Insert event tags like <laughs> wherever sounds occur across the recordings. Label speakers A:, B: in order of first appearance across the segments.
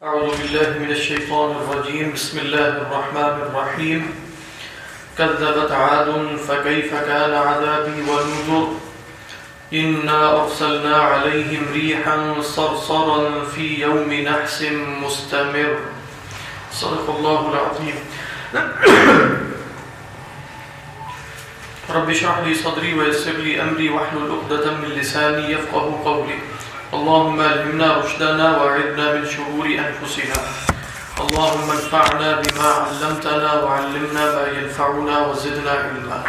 A: أعوذ بالله من الشيطان الرجيم بسم الله الرحمن الرحيم كذبت عاد فكيف كان عذابي ونذر. إنا أرسلنا عليهم ريحا صرصرا في يوم نحس مستمر. صدق الله العظيم رب اشرح لي صدري ويسر لي أمري واحلل عقدة من لساني يفقه قولي اللهم الهمنا رشدنا واعذنا من شرور انفسنا اللهم انفعنا بما علمتنا وعلمنا ما ينفعنا وزدنا علما.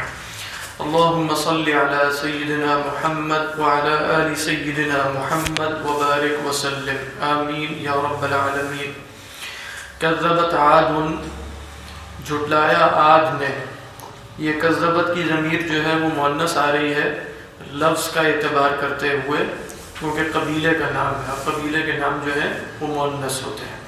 A: اللهم صل على سيدنا محمد وعلى ال سيدنا محمد وبارك وسلم. امين يا رب العالمين. كذبت عاد، جھٹلایا عاد نے. یہ کذبت کی ضمیر جو ہے وہ مؤنث آ رہی ہے لفظ کا اعتبار کرتے ہوئے. کیونکہ قبیلے کا نام ہے قبیلے کے نام جو ہے وہ مونس ہوتے ہیں۔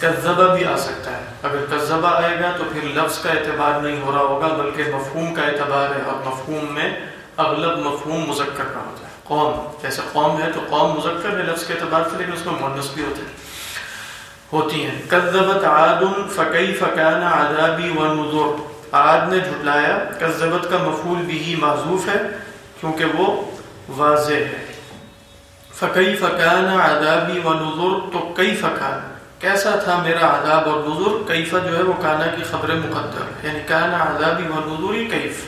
A: کذبہ بھی آ سکتا ہے۔ اگر کذبہ آئے گا تو پھر لفظ کا اعتبار نہیں ہو رہا ہوگا، بلکہ مفہوم کا اعتبار ہے اور مفہوم میں اغلب مفہوم مذکر کا ہوتا ہے۔ قوم، جیسے قوم ہے تو قوم مذکر ہے لفظ کے اعتبار سے، لیکن اس میں مونس بھی ہوتے ہیں۔ ہوتی ہیں۔ کذبت عاد فقی فقان عذابی و نذر۔ عاد نے جھٹلایا، کذبت کا مفعول بھی معذوف ہے کیونکہ وہ واضح ہے۔ فقی فقان عذابی و نظر تو کئی فقان کیسا تھا میرا عذاب اور نظر کیفا جو ہے وہ کانا کی خبر مقدر یعنی کانا عذابی و نظری کیف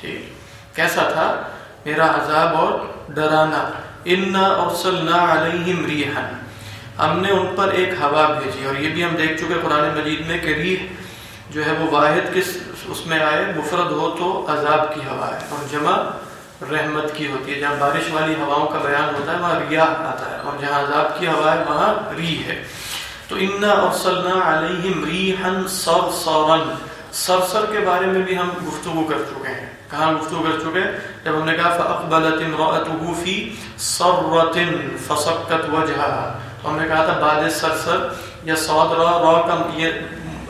A: ٹھیک۔ کیسا تھا میرا عذاب اور ڈرانا؟ انا ارسلنا علیہم ریحا ہم نے ان پر ایک ہوا بھیجی، اور یہ بھی ہم دیکھ چکے قرآن مجید میں کہ ریح جو ہے وہ واحد کس اس میں آئے؟ مفرد ہو تو عذاب کی ہوا ہے۔ اور جمع رحمت کی ہوتی ہے، جہاں بارش والی ہواؤں کا بیان ہوتا ہے، وہاں ریاح آتا ہے، اور جہاں عذاب کی ہوا ہے، وہاں ری ہے۔ تو انا ارسلنا علیہم ریحا صرصرا۔ صرصر کے بارے میں بھی ہم گفتگو کر چکے ہیں۔ کہاں گفتگو کر چکے ہیں؟ جب ہم نے کہا فاقبلت امرأته فی صرۃ فسکت وجهها۔ تو ہم نے کہا تھا، بعد سرسر یا صاد را را کا یہ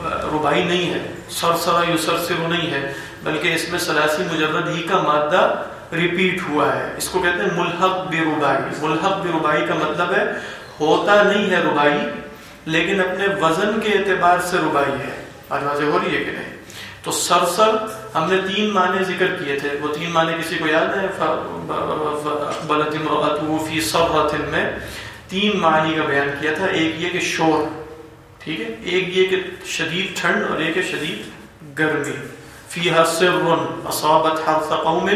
A: ربائی نہیں ہے۔ سرسرا یسرسر نہیں ہے، بلکہ اس میں سلاسی مجرد ہی کا مادہ ریپیٹ ہوا ہے۔ اس کو کہتے ہیں ملحق بربائی ملحق بربائی کا مطلب ہے، ہوتا نہیں ہے ربائی لیکن اپنے وزن کے اعتبار سے ربائی ہے۔ آج واضح ہو رہی ہے کہ نہیں؟ تو سرسر ہم نے تین معنی ذکر کیے تھے۔ وہ تین معنی کسی کو یاد ہے بلت فی صرۃ میں تین معنی کا بیان کیا تھا۔ ایک یہ کہ شور، ٹھیک ہے؟ ایک یہ کہ شدید ٹھنڈ اور ایک ہے شدید گرمی۔ فیہا سر، اصابت حرث قوم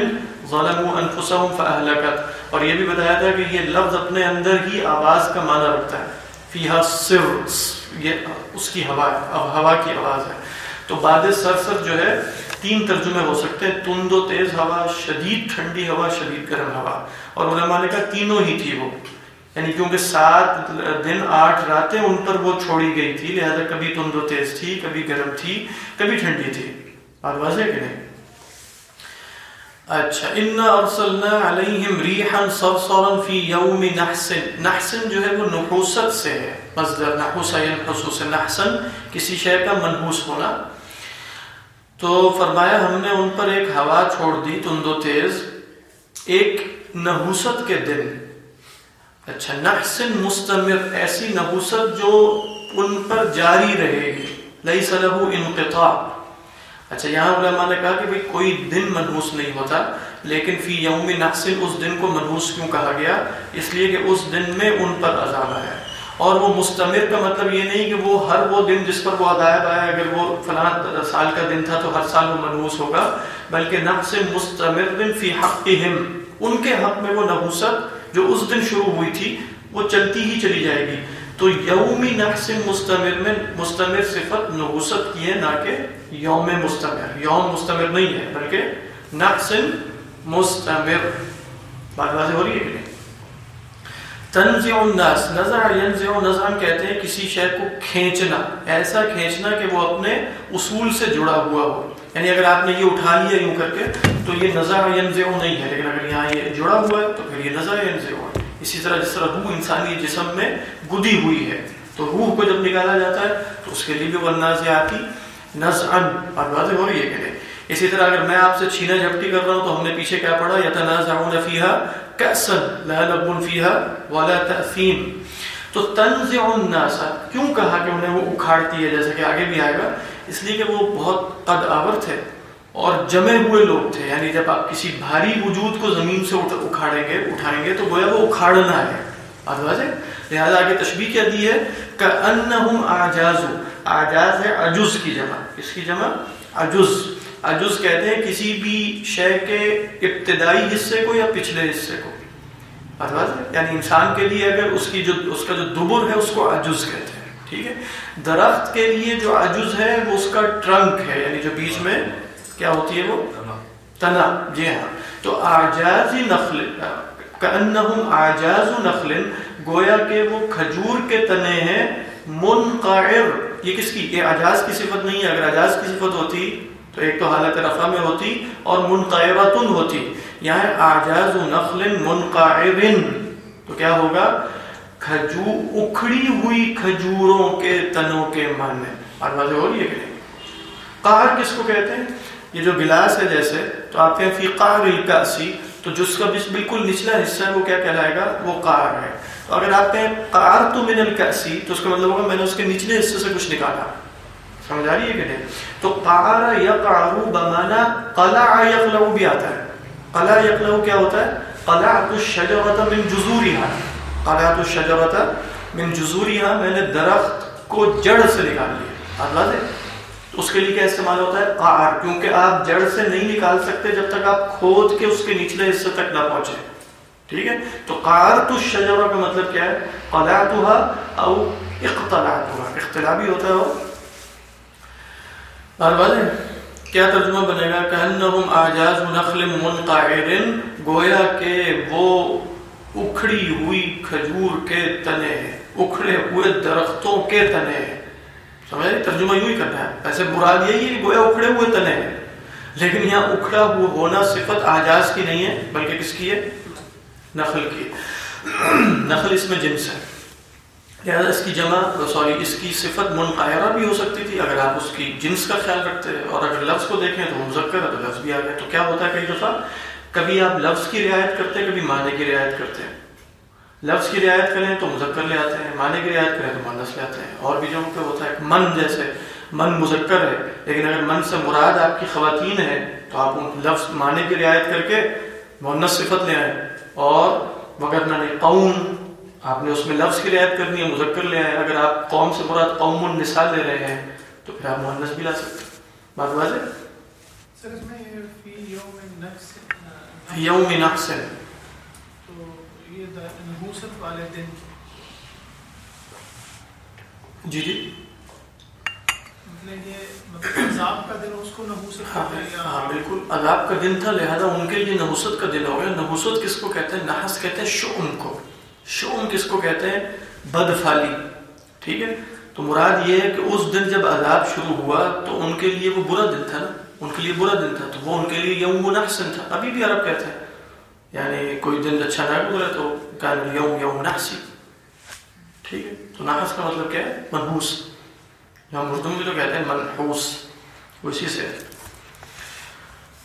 A: ظلموا انفسهم فاهلكت اور یہ بھی بتایا تھا کہ یہ لفظ اپنے اندر ہی آواز کا معنی رکھتا ہے۔ فیہا سر یہ اس کی ہوا ہے ہوا کی آواز ہے۔ تو بعد سرسر جو ہے، تین ترجمے ہو سکتے ہیں۔ تند و تیز ہوا، شدید ٹھنڈی ہوا، شدید گرم ہوا۔ اور علماء نے کہا تینوں ہی تھی وہ۔ یعنی کیونکہ سات دن، آٹھ راتیں ان پر وہ چھوڑی گئی تھی۔ لہذا کبھی تند و تیز تھی، کبھی گرم تھی، کبھی ٹھنڈی تھی۔ بات واضح کہ نہیں؟ اچھا انا ارسلنا علیہم ریحا صرصرا فی یوم نحسن نحسن جو ہے وہ نحوست سے ہے۔ مصدر نحوس ینحسو سے یعنی نحسن، کسی شے کا منحوس ہونا۔ تو فرمایا، ہم نے ان پر ایک ہوا چھوڑ دی تند و تیز۔ ایک نحوست کے دن۔ اچھا نحسن مستمر، ایسی نحوست جو ان پر جاری رہے گی۔ لیس لہو انقطاع۔ اچھا یہاں علماء نے کہا کہ بھئی کوئی دن منحوس نہیں ہوتا، لیکن فی یوم نحسن اس دن کو منحوس کیوں کہا گیا؟ اس لیے کہ اس دن میں ان پر عذاب آیا اور وہ مستمر کا مطلب یہ نہیں کہ وہ ہر وہ دن جس پر وہ عذاب آیا، اگر وہ فلاں سال کا دن تھا تو ہر سال وہ منحوس ہوگا، بلکہ نفس مستمر فی حقہم، ان کے حق میں وہ نحوست جو اس دن شروع ہوئی تھی، وہ چلتی ہی چلی جائے گی۔ تو یومی نقص مستمر میں مستمر صفت نحوست کی ہے، نہ کہ یوم مستمر یوم مستمر نہیں ہے، بلکہ نقص مستمر۔ بات واضح ہو رہی ہے کہ نہیں؟ تنزع الناس، نزع ینزع نزع کہتے ہیں کسی شے کو کھینچنا، ایسا کھینچنا کہ وہ اپنے اصول سے جڑا ہوا ہو۔ یعنی اگر آپ نے یہ اٹھا لیا یوں کر کے، تو یہ نزع ینزع نہیں ہے۔ لیکن اگر یہاں یہ جڑا ہوا ہے، تو پھر یہ نزع ینزع ہے۔ اسی طرح جس طرح روح انسانی جسم میں گدی ہوئی ہے، تو روح کو جب نکالا جاتا ہے، تو اس کے لیے بھی ورنہ سے آتی نزعن اور واضح ہو رہی ہے کہ نہیں؟ اسی طرح اگر میں آپ سے چھینا جھپٹی کر رہا ہوں تو ہم نے پیچھے کیا پڑھا؟ یتنازعون فیہا کأسا، لا لبن فیہا ولا تأثیم۔ تو تنز الناس، کیوں کہا کہ انہیں وہ اکھاڑتی ہے جیسے کہ آگے بھی آئے گا؟ اس لیے کہ وہ بہت قد آور تھے اور جمے ہوئے لوگ تھے۔ یعنی جب آپ کسی بھاری وجود کو زمین سے اکھاڑیں گے، اٹھائیں گے تو گویا وہ اکھاڑنا ہے۔ ہے لہٰذا آگے تشبیح کیا دی ہے کہ انہم آجاز آجاز ہے عجز کی جمع۔ کس کی جمع؟ عجز۔ عجز کہتے ہیں کسی بھی شے کے ابتدائی حصے کو یا پچھلے حصے کو۔ یعنی انسان کے لیے اگر اس کی جو اس کا جو دبر ہے اس کو عجز کہتے ہیں۔ ٹھیک ہے؟ درخت کے لیے جو عجز ہے وہ اس کا ٹرنک ہے۔ یعنی جو بیچ میں کیا ہوتی ہے وہ؟ تنا۔ جی ہاں۔ تو آجاز نخل کانہم آجاز نخل گویا کہ وہ کھجور کے تنے ہیں۔ منقعر۔ یہ کس کی؟ یہ اجاز کی صفت نہیں ہے۔ اگر اجاز کی صفت ہوتی تو ایک تو حالت رفع میں ہوتی اور منقعرتن ہوتی۔ یہاں آجاز نخل منقعر تو کیا ہوگا؟ کھجو اکھڑی ہوئی کھجوروں کے تنوں کے معنی اور واضح ہو رہی ہے کہ نہیں؟ قار کس کو کہتے ہیں؟ یہ جو گلاس ہے جیسے، تو آپ کہیں فی قار الکاسی۔ تو جس کا بالکل نچلا حصہ ہے، وہ کیا کہلائے گا؟ وہ قار ہے۔ تو اگر آپ کہیں قار تو من الکاسی تو اس کا مطلب ہوگا میں نے اس کے نچلے حصے سے کچھ نکالا۔ سمجھ آ رہی ہے کہ نہیں؟ تو قار یقعرو بمانا قلع یقلعو بھی آتا ہے۔ قلع یقلعو کیا ہوتا ہے؟ قلعت الشجرت من جزوریها قلعت الشجرت من جزوریها میں نے درخت کو جڑ سے نکال لیا۔ اللہ دے اس کے لیے کیا استعمال ہوتا ہے؟ قار کیونکہ آپ جڑ سے نہیں نکال سکتے جب تک آپ کھود کے اس کے نچلے حصے تک نہ پہنچے۔ ٹھیک ہے؟ تو قار تو کا مطلب کیا ہے؟ قلعتها او اقتلعتها اختلابی ہوتا ہے اور کیا ترجمہ بنے گا؟ کہ آجاز نخل منقعر، گویا کہ وہ اکھڑی ہوئی کھجور کے تنے ہیں، اکھڑے ہوئے درختوں کے تنے ہیں۔ سمجھے؟ ترجمہ یوں ہی کرنا ہے۔ ایسے مراد یہی ہے گویا اکھڑے ہوئے تنے ہیں۔ لیکن یہاں اکھڑا ہوا ہونا صفت آجاز کی نہیں ہے، بلکہ کس کی ہے؟ نخل کی۔ <clears throat> نخل اس میں جنس ہے۔ لہٰذا اس کی جمع oh, سوری اس کی صفت منقاہرہ بھی ہو سکتی تھی اگر آپ اس کی جنس کا خیال رکھتے اور اگر لفظ کو دیکھیں تو مذکر ہے، تو لفظ بھی آ گیا۔ تو کیا ہوتا ہے کئی دفعہ؟ کبھی آپ لفظ کی رعایت کرتے ہیں، کبھی معنی کی رعایت کرتے ہیں۔ لفظ کی رعایت کریں تو مذکر لے آتے ہیں، معنی کی رعایت کریں تو مانس لے آتے ہیں۔ اور بھی جو ہوتا ہے من جیسے، من مذکر ہے۔ لیکن اگر من سے مراد آپ کی خواتین ہے تو آپ ان لفظ، معنی کی رعایت کر کے مونس صفت لے آئیں۔ اور وغیرہ نہ قوم آپ نے اس میں لفظ کی رعایت کرنی ہے مذکر لے آئے اگر آپ قوم سے مراد قوم النساء لے رہے ہیں تو پھر آپ مہنس بھی لا سکتے ہیں۔ بات واضح؟ یوم نقص ہے جی جی۔ مطلب ہاں،, ہاں بالکل عذاب کا دن تھا لہذا ان کے لیے نحوست کا دن ہو گیا۔ نحوست کس کو کہتے ہیں؟ نحس کہتے ہیں شعم کو۔ شعم کس کو کہتے ہیں؟ بدفالی۔ ٹھیک ہے؟ تو مراد یہ ہے کہ اس دن جب عذاب شروع ہوا تو ان کے لیے وہ برا دن تھا نا۔ ان کے لیے برا دن تھا تو وہ ان کے لیے یوم نحسن تھا۔ ابھی بھی عرب کہتے ہیں۔ یعنی کوئی دن اچھا نہ گزرے تو کان یوم یوم نحسی۔ ٹھیک ہے؟ تو نحس کا مطلب کیا ہے؟ منحوس۔ ہم اردو میں تو کہتے ہیں منحوس اسی سے۔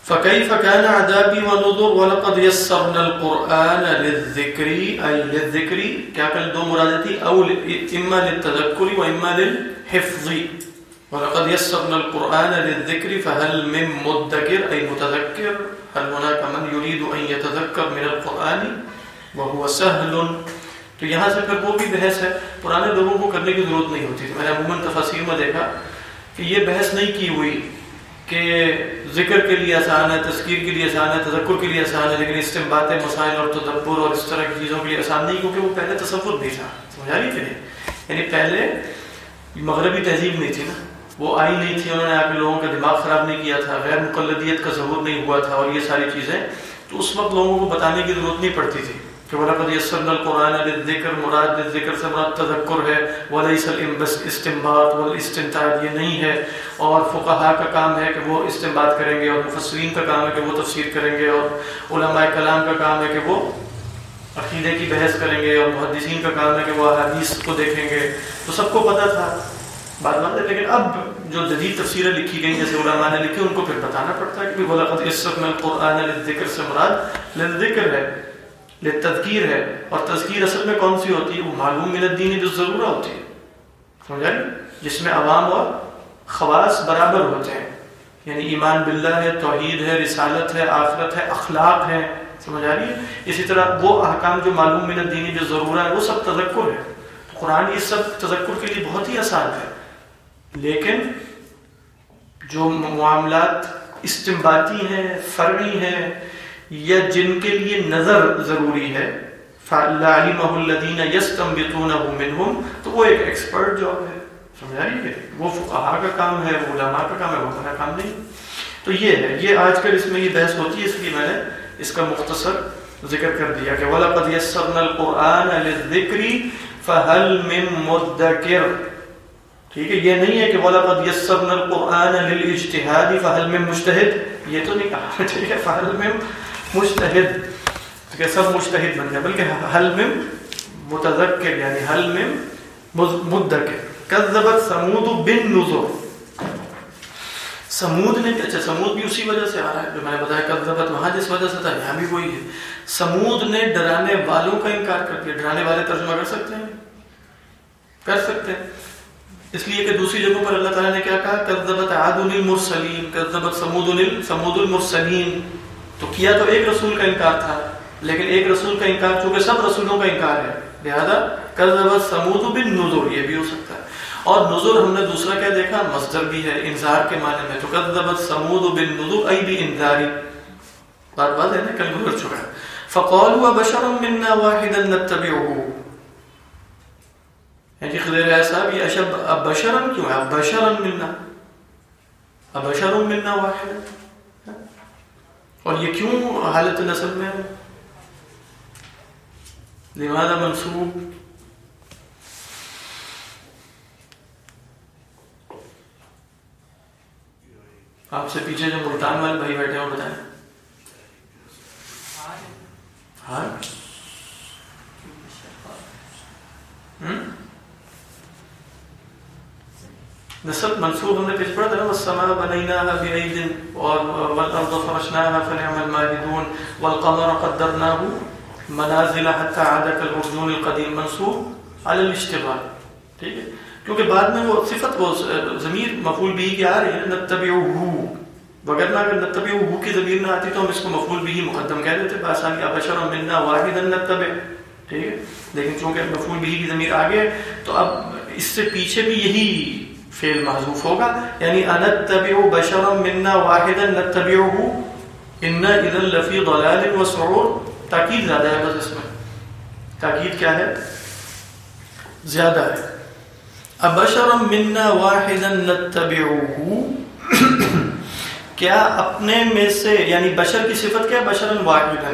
A: فكيف كان عذابي ونذر ولقد يسرنا القرآن للذكر، أي للذكر كاكل دو مرادتي أو إما للتذكر وإما للحفظ۔ ولقد يسرنا القرآن للذكر، فهل من مدكر، أي متذكر؟ هل هناك من يريد أن يتذكر من القرآن؟ وهو سهل تو یہاں سے پھر وہ بھی بحث ہے، پرانے لوگوں کو کرنے کی ضرورت نہیں ہوتی میں نے عموماً تفاصیر میں دیکھا کہ یہ بحث نہیں کی ہوئی کہ ذکر کے لیے آسان ہے، تذکیر کے لیے آسان ہے، تذکر کے لیے آسان ہے، لیکن استعمال مسائل اور تدبر اور اس طرح کی چیزوں کے لیے آسان نہیں، کیونکہ وہ پہلے تصور نہیں تھا۔ سمجھا رہی تھی یعنی پہلے مغربی تہذیب نہیں تھی نا۔ وہ آئی نہیں تھی، انہوں نے آپ کے لوگوں کا دماغ خراب نہیں کیا تھا، غیر مقلدیت کا ظہور نہیں ہوا تھا اور یہ ساری چیزیں۔ تو اس وقت لوگوں کو بتانے کی ضرورت نہیں پڑتی تھی۔ کہ وَلَقَدْ يَسَّرْنَا الْقُرْآنَ مراد ذکر سے مراد تذکر ہے وَلَيْسَ استنباط والاستنتاج، یہ نہیں ہے۔ اور فقہا کا کام ہے کہ وہ استنباط کریں گے اور مفسرین کا کام ہے کہ وہ تفسیر کریں گے اور علماء کلام کا کام ہے کہ وہ عقیدے کی بحث کریں گے اور محدثین کا کام ہے کہ وہ حدیث کو دیکھیں گے۔ تو سب کو پتہ تھا۔ بات بات ہے، لیکن اب جو جدید تفسیریں لکھی گئی جیسے علماء نے لکھی، ان کو پھر بتانا پڑتا ہے کہ وَلَقَدْ يَسَّرْنَا الْقُرْآنَ لِلذِّكْرِ سے مراد لِلذِّكْر ہے۔ تذکیر ہے۔ اور تذکیر اصل میں کون سی ہوتی ہے؟ وہ معلوم من الدین جو ضرورہ ہوتی ہے۔ سمجھا؟ جس میں عوام اور خواص برابر ہوتے ہیں۔ یعنی ایمان باللہ ہے، توحید ہے، رسالت ہے، آخرت ہے، اخلاق ہے۔ سمجھ آ رہی ہے اسی طرح وہ احکام جو معلوم من الدینی جو ضرورہ ہے وہ سب تذکر ہے قرآن یہ سب تذکر کے لیے بہت ہی آسان ہے۔ لیکن جو معاملات استمباتی ہیں، فرعی ہیں یا جن کے لیے نظر ضروری ہے فَعْلَعِمَهُ الَّذِينَ يَسْتَنْبِتُونَهُ مِنْهُمْ، تو وہ ایک ایکسپرٹ جاب ہے۔ سمجھا رہی ہے؟ وہ فقہا کا کام ہے، وہ علماء کا کام ہے، وہ ہمارا کام نہیں۔ تو یہ ہے، یہ آج کل اس میں یہ بحث ہوتی ہے، اس لیے میں نے اس کا مختصر ذکر کر دیا کہ وَلَقَدْ يَسَّرْنَا الْقُرْآنَ لِلذِّكْرِ فَهَلْ مِن مُدَّكِرْ۔ ٹھیک ہے، یہ نہیں ہے کہ وَلَقَدْ يَسَّرْنَا الْقُرْآنَ لِلْإِجْتِهَادِ فَهَلْ مِن مُجْتَهِدْ۔ یہ تو نہیں کہا۔ <laughs> ٹھیک ہے، فَهَلْ مِن مجتہد کہ سب مجتہد بن جائے بلکہ حل میں متذکر یعنی حل مدکر۔ کذبت سمود بن نظر سمود نے اچھا سمود بھی اسی وجہ سے آ رہا ہے، جو میں نے بتایا کذبت وہاں جس وجہ سے تھا، یہاں بھی وہی ہے۔ سمود نے ڈرانے والوں کا انکار کر دیا، ڈرانے والے ترجمہ کر سکتے ہیں؟ کر سکتے ہیں۔ اس لیے کہ دوسری جگہوں پر اللہ تعالیٰ نے کیا کہا؟ کذبت عاد المرسلین کذبت سمود سمود المرسلین تو کیا تو ایک رسول کا انکار تھا، لیکن ایک رسول کا انکار چونکہ سب رسولوں کا انکار ہے۔ لہذا کذبت سمود بن نظر یہ بھی ہو سکتا ہے۔ اور نظر ہم نے دوسرا کیا دیکھا، مصدر بھی ہے انذار کے معنی میں۔ تو کذبت سمود بن نظر ای بھی انذاری۔ بات بات ہے نا، کل گزر چکا ہے۔ فقالوا بشر منا واحدا نتبعه۔ یعنی خضر ہے صاحب یہ اشب اب بشرم کیوں ہے؟ اب بشرم منا۔ اب بشرم منا واحدا۔ اور یہ کیوں حالت نصب میں ہے؟ لماذا منصوب آپ سے پیچھے جو ملتان والے بھائی بیٹھے ہو بتائیں۔ ہاں؟ نسب منصوب ہم نے پیچھ پڑھا تھا والسماء بنيناها بأيد والأرض فرشناها فنعم الماهدون والقمر قدرناه منازل حتى عاد كالارجون القديم منصوب على الاشتغال ٹھیک ہے؟ کیونکہ بعد میں وہ صفت وہ ضمیر مفعول به کی آ رہی ہے نتبعه وگرنہ اگر نتبعه کی ضمیر نہ آتی تو ہم اس کو مفعول به مقدم کہہ دیتے، بآسانی ابشر منا واحدا نتبع۔ ٹھیک ہے؟ لیکن چونکہ مفعول به کی ضمیر آگے تو اب اس سے پیچھے بھی یہی فعل محذوف ہوگا یعنی انتبع بشرا منا واحدا نتبعه ان اذا لفی ضلال وسعور تاکید زیادہ ہے بس اس میں۔ تاکید کیا ہے؟ زیادہ ہے۔ ابشر منا واحدا نتبعه کیا اپنے میں سے یعنی بشر کی صفت کیا بشرا واحدا۔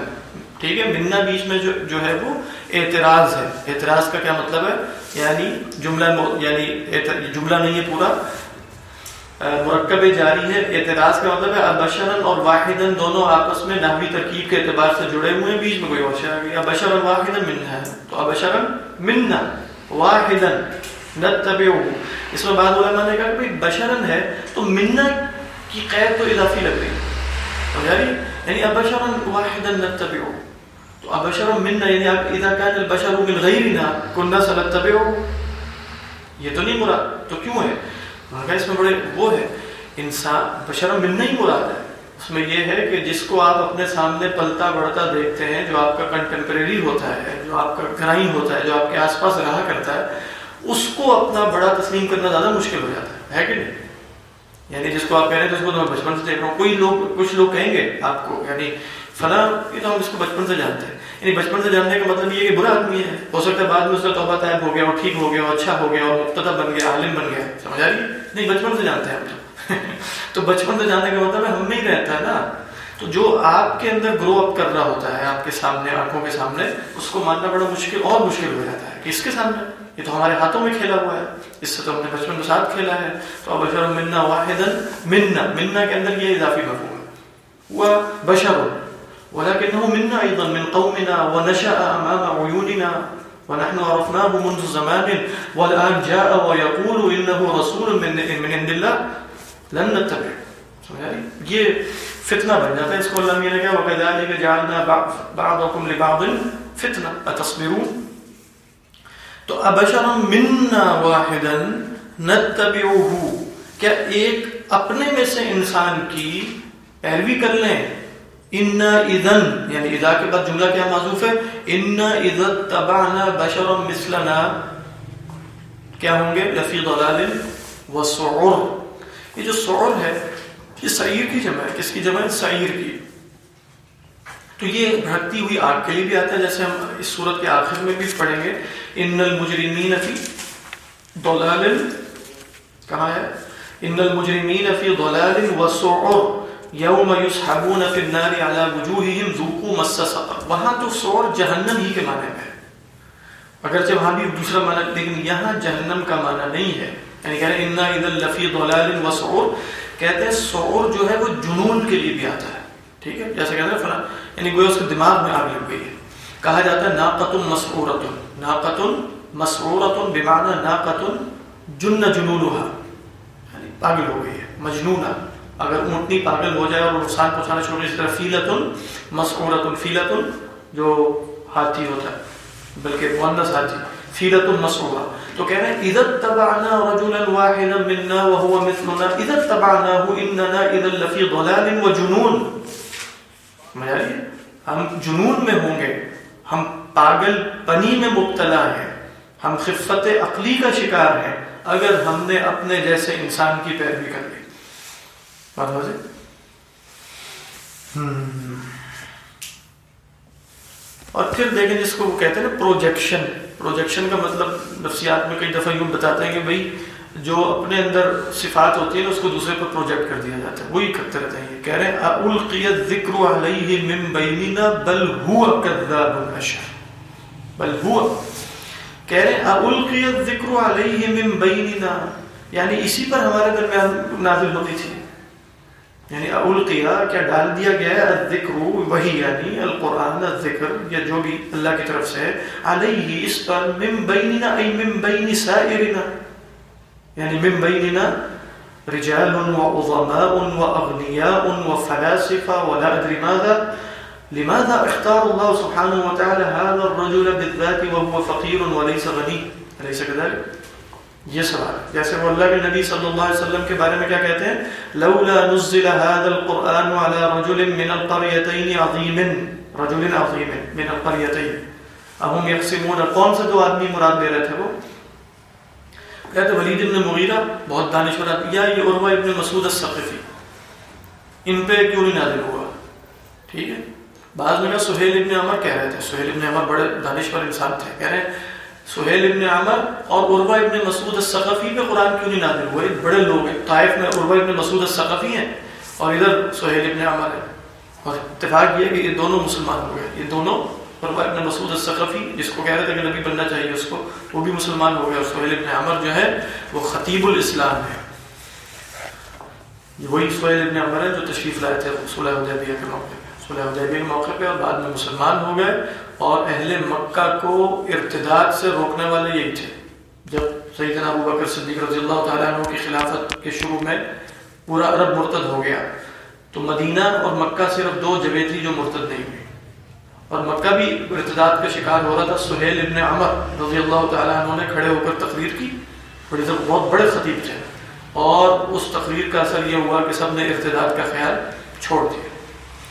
A: ٹھیک ہے، منا بیچ میں جو جو ہے وہ اعتراض ہے۔ اعتراض کا کیا مطلب ہے؟ یعنی جملہ یعنی جملہ نہیں ہے پورا۔ مرکب جاری ہے۔ اعتراض کا مطلب ہے ابشرن اور واحدن دونوں آپس میں نحوی ترکیب کے اعتبار سے جڑے ہوئے ہیں، بیچ میں کوئی وشر آ گئی ابشرن واحدن منہ ہے۔ تو ابشرن منہ واحدن، نتبعو۔ اس میں بعد علماء نے کہا کہ بشرن ہے تو منہ کی قید تو اضافی لگ رہی ہے یعنی, یعنی ابشرن واحدن، نتبعو۔ تو ابشرن منہ یعنی اذا كان البشر من غیرنا كنا سنتبعو یہ تو نہیں مراد، تو کیوں ہے؟ اس میں بڑے وہ ہے انسان بشرم ملنا ہی مراد ہے۔ اس میں یہ ہے کہ جس کو آپ اپنے سامنے پلتا بڑھتا دیکھتے ہیں، جو آپ کا کنٹمپریری ہوتا ہے، جو آپ کا گرائن ہوتا ہے، جو آپ کے آس پاس رہا کرتا ہے، اس کو اپنا بڑا تسلیم کرنا زیادہ مشکل ہو جاتا ہے ہے کہ نہیں؟ یعنی جس کو آپ کہہ رہے ہیں جس کو تو میں بچپن سے دیکھ رہا ہوں، کوئی لوگ، کچھ لوگ کہیں گے آپ کو یعنی فلاں یہ تو ہم اس کو بچپن سے جانتے ہیں۔ یعنی بچپن سے جاننے کا مطلب یہ کہ برا آدمی ہے۔ ہو سکتا ہے بعد میں اس کا توبہ طائب ہو گیا اور ٹھیک ہو گیا اور اچھا ہو گیا اور مقتدہ بن گیا، عالم بن گیا۔ سمجھ آ رہی؟ نہیں، بچپن سے جانتے ہیں ہم تو۔ <laughs> تو بچپن سے جاننے کا مطلب ہے ہم میں ہی رہتا ہے نا۔ تو جو آپ کے اندر گرو اپ کر رہا ہوتا ہے، آپ کے سامنے، آنکھوں کے سامنے، اس کو ماننا بڑا مشکل، اور مشکل ہو جاتا ہے کس کے سامنے۔ یہ تو ہمارے ہاتھوں میں کھیلا ہوا ہے۔ اس سے تو ہم نے بچپن کے ساتھ کھیلا ہے۔ تو اب بشر منا واحد منا منا کے اندر یہ اضافی مفہوم ہے۔ وہ بشر۔ ولكنه منا أيضا من قومنا ونشأ أمام عيوننا ونحن عرفناه منذ زمان والآن جاء ويقول إنه رسول من من عند الله. لن نتبع. یہ فتنہ بن جاتا ہے اس کو اللہ میاں نے کہا وَكَذَلِكَ جَعَلْنَا بَعْضَكُمْ لِبَعْضٍ فتنہ اتصبرون تو ابشر منا واحدا نتبعه. کیا ایک اپنے میں سے انسان کی پیروی کر لیں؟ ان اذن یعنی اذا کے بعد جملہ کیا معذوف ہے ان اذا تبعنا بشر مثلنا کیا ہوں گے لفی ضلال وسعر یہ جو سعر ہے یہ سعیر کی جمع ہے کس کی جمع ہے سعیر کی تو یہ بھڑکتی ہوئی آگ کے لیے بھی آتا ہے، جیسے ہم اس صورت کے آخر میں بھی پڑھیں گے ان المجرمین فی ضلال کہاں ہے؟ ان المجرمین فی ضلال وسعر یوم یسحبون فی النار علی وجوہہم ذوقوا مس سقر. وہاں تو سعر جہنم ہی کے معنی میں ہے۔ اگرچہ وہاں بھی دوسرا معنی، لیکن یہاں جہنم کا معنی نہیں ہے۔ یعنی کہہ رہے ہیں، انا اذا لفی ضلال وسعر کہتے ہیں سعر جو ہے وہ جنون کے لیے بھی آتا ہے۔ ٹھیک ہے؟ جیسے کہتے ہیں، فلاں یعنی گویا اس کے دماغ میں آگ لگ گئی ہے۔ کہا جاتا ہے ناقت مسعورت ناقت مسعورت بمعنی ناقت جن جنونها یعنی پاگل ہو گئی ہے، مجنونہ۔ اگر اونٹنی پاگل ہو جائے اور نقصان پہنچانا شروع اس طرح فیلت مسعورت فیلت جو ہاتھی ہوتا ہے، بلکہ مؤنث ہاتھی فیلت مسعورہ۔ تو کہہ رہے ہیں، اذا تبعنا رجلا واحدا منا وهو مثلنا، اذا تبعناه اننا اذا لفي ضلال وجنون. مجھے ہم جنون میں ہوں گے، ہم پاگل پنی میں مبتلا ہیں، ہم خفت عقلی کا شکار ہیں، اگر ہم نے اپنے جیسے انسان کی پیروی کر لی۔ بات ہو اور پھر دیکھیں جس کو وہ کہتے ہیں نا پروجیکشن پروجیکشن کا مطلب نفسیات میں کئی دفعہ یوں بتاتے ہیں کہ بھائی جو اپنے اندر صفات ہوتی ہیں اس کو دوسرے پر پروجیکٹ کر دیا جاتا ہے وہی کرتے رہتے ہیں کہہ رہے ہیں القیت ذکر علیہ من بیننا بل هو کذاب اشر بل هو کہہ رہے ہیں القیت ذکر علیہ من بیننا یعنی اسی پر ہمارے درمیان نازل ہوتی تھی یعنی القیا کیا ڈال دیا گیا ہے؟ الذکر وہی یعنی القرآن، الذکر، یا جو بھی اللہ کی طرف سے علیہ اس پر من بیننا، ای من بین سائرنا۔ يعني من بيننا رجال وعظماء وأغنياء وفلاسفة ولا أدري ماذا۔ لماذا اختار الله سبحانه وتعالى هذا الرجل بالذات وهو فقير وليس غني أليس كذلك؟ یہ سوال ہے۔ جیسے وہ اللہ کے نبی صلی اللہ علیہ وسلم کے بارے میں کیا کہتے ہیں؟ لولا نزل هذا القرآن على رجل من القريتين عظيم، رجل عظيم من القريتين۔ اهم يقسمون، کون سے دو آدمی مراد دے رہے تھے وہ؟ کہتے ولید ابن مغیرہ، بہت دانشور آدمی۔ یا یہ عروہ ابن مسعود السقفی ان پہ کیوں نہیں نازل ہوا؟ ٹھیک ہے۔ بعض میں سہیل ابن عمر کہہ رہے تھے۔ سہیل ابن عمر بڑے دانشور انسان تھے۔ کہہ رہے ہیں سہیل ابن عمر اور عروہ ابن مسعود السقفی پہ قرآن کیوں نہیں نازل ہوا بڑے لوگ ہیں، طائف میں عروہ ابن مسعود السقفی ہیں اور ادھر سہیل ابن عمر ہے اور اتفاق یہ کہ یہ دونوں مسلمان ہو گئے، یہ دونوں عروہ ابن مسعود السقفی جس کو کہہ رہے تھے کہ نبی بننا چاہیے اس کو، وہ بھی مسلمان ہو گیا اور سہیل ابن عمر جو ہے وہ خطیب الاسلام ہے وہی سہیل ابن عمر ہے جو تشریف لائے تھے صلح حدیبیہ کے موقع پہ۔ صلح حدیبیہ کے موقع پہ اور بعد میں مسلمان ہو گئے اور اہل مکہ کو ارتداد سے روکنے والے یہی تھے۔ جب سیدنا ابو بکر صدیق رضی اللہ تعالیٰ عنہ کی خلافت کے شروع میں پورا عرب مرتد ہو گیا، تو مدینہ اور مکہ صرف دو جگہ تھی جو مرتد نہیں ہوئی اور مکہ بھی ارتداد کا شکار ہو رہا تھا۔ سہیل ابن عمر رضی اللہ تعالیٰ عنہ نے کھڑے ہو کر تقریر کی۔ بڑے بہت بڑے خطیب تھے۔ اور اس تقریر کا اثر یہ ہوا کہ سب نے ارتداد کا خیال چھوڑ دیا۔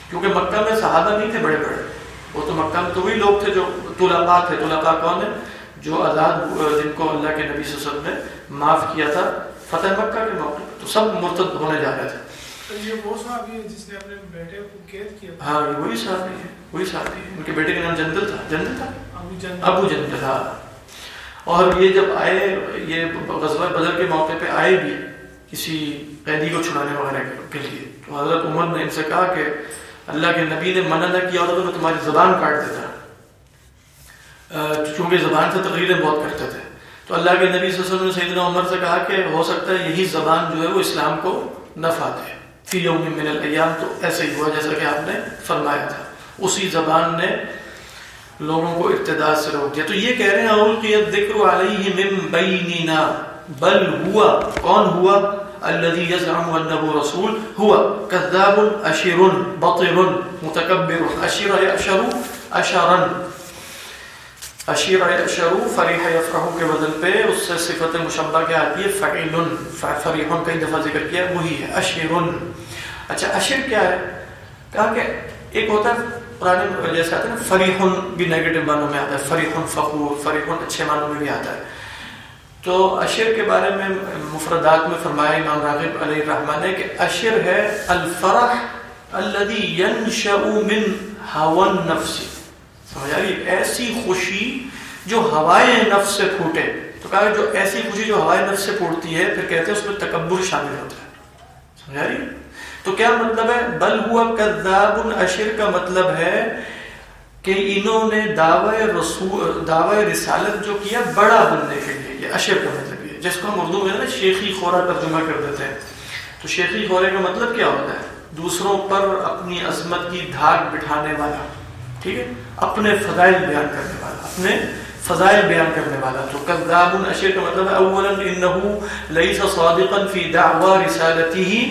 A: کیونکہ مکہ میں صحابہ نہیں تھے، بڑے بڑے۔ وہ تو مکہ میں تو وہی لوگ تھے جو طلباء تھے طلباء کون ہے جو آزاد جن کو اللہ کے نبی صلی اللہ علیہ وسلم نے معاف کیا تھا فتح مکہ کے موقع تو سب مرتد ہونے جا رہے تھے۔ ہاں وہی صحابی ہے وہی صحابی ہے ان کے بیٹے کا نام جندل تھا۔ جندل تھا؟ ابو جندل۔ تھا اور یہ جب آئے یہ غزوہ بدر کے موقع پہ آئے بھی کسی قیدی کو چھڑانے وغیرہ کے لیے۔ تو حضرت عمر نے ان سے کہا کہ اللہ کے نبی نے منع نہ کیا ہوتا تو میں تمہاری زبان کاٹ دیتا۔ چونکہ زبان سے تقریریں بہت کرتے تھے۔ تو اللہ کے نبی صلی اللہ علیہ وسلم نے سیدنا عمر سے کہا کہ ہو سکتا ہے یہی زبان جو ہے وہ اسلام کو نفع دے فی یوم من الایام تو ایسے ہی ہوا جیسا کہ آپ نے فرمایا تھا۔ اسی زبان نے لوگوں کو ارتداد سے روک دیا۔ تو یہ کہہ رہے ہیں اول کی ذکر علیہ من بیننا، بل ہوا، کون ہوا؟ الذي يزعم أنه رسول هو كذاب أشر بطر متكبر أشر يأشر أشرا اشیر اشرو فریح یفرحو کے بدل پہ اس سے صفت مشبہ کیا آتی ہے فعیل فریحن کئی دفعہ ذکر کیا وہی ہے اشیرن اچھا اشیر کیا ہے کہا کہ ایک ہوتا ہے پرانے جیسے آتا ہے فریحن بھی نیگیٹو معنوں میں آتا ہے فریحن فخور. فریحن اچھے معنوں میں بھی آتا ہے تو اشر کے بارے میں مفردات میں فرمایا امام راغب علیہ الرحمن نے کہ اشر ہے الفرح الذي ينشأ من هوى النفس۔ سمجھا؟ ایک ایسی خوشی جو ہوائے نفس سے پھوٹے۔ تو کہا جو ایسی خوشی جو ہوائے نفس سے پھوٹتی ہے، پھر کہتے ہیں اس میں تکبر شامل ہوتا ہے۔ سمجھا رہی تو کیا مطلب ہے؟ بل ہوا کذاب اشر کا مطلب ہے کہ انہوں نے دعوی رسول، دعوی رسالت جو کیا، بڑا بننے کے لیے۔ یہ اشر کا مطلب یہ جس کو ہم اردو میں نا، شیخی خورا ترجمہ کر دیتے ہیں تو شیخی خورے کا مطلب کیا ہوتا ہے؟ دوسروں پر اپنی عظمت کی دھاگ بٹھانے والا، ٹھیک ہے؟ اپنے فضائل بیان کرنے والا، اپنے فضائل بیان کرنے والا۔ تو کذاب اشر کا مطلب ہے، اولا انه ليس صادقا في دعوى رسالته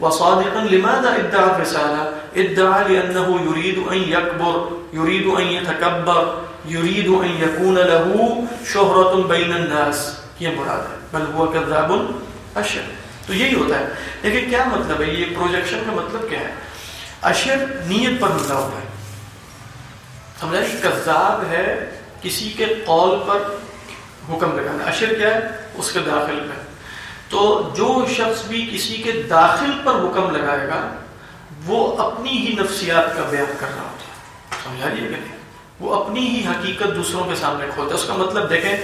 A: وصادقا لماذا ادعى الرساله ادعى لانه يريد ان يكبر يريد ان يتكبر يريد ان يكون له شهره بين الناس. یہ مراد ہے. بل هو كذاب اشر تو یہی ہوتا ہے. لیکن کیا مطلب ہے؟ یہ پروجیکشن کا مطلب کیا ہے؟ اشر نیت پر حملہ ہوتا ہے. سمجھا؟ کذاب ہے کسی کے قول پر حکم لگانا. اشر کیا ہے؟ اس کے داخل میں تو جو شخص بھی کسی کے داخل پر حکم لگائے گا، وہ اپنی ہی نفسیات کا بیان کر رہا ہوتا ہے. سمجھا؟ لیے کہ نہیں؟ وہ اپنی ہی حقیقت دوسروں کے سامنے کھولتا ہے۔ اس کا مطلب دیکھیں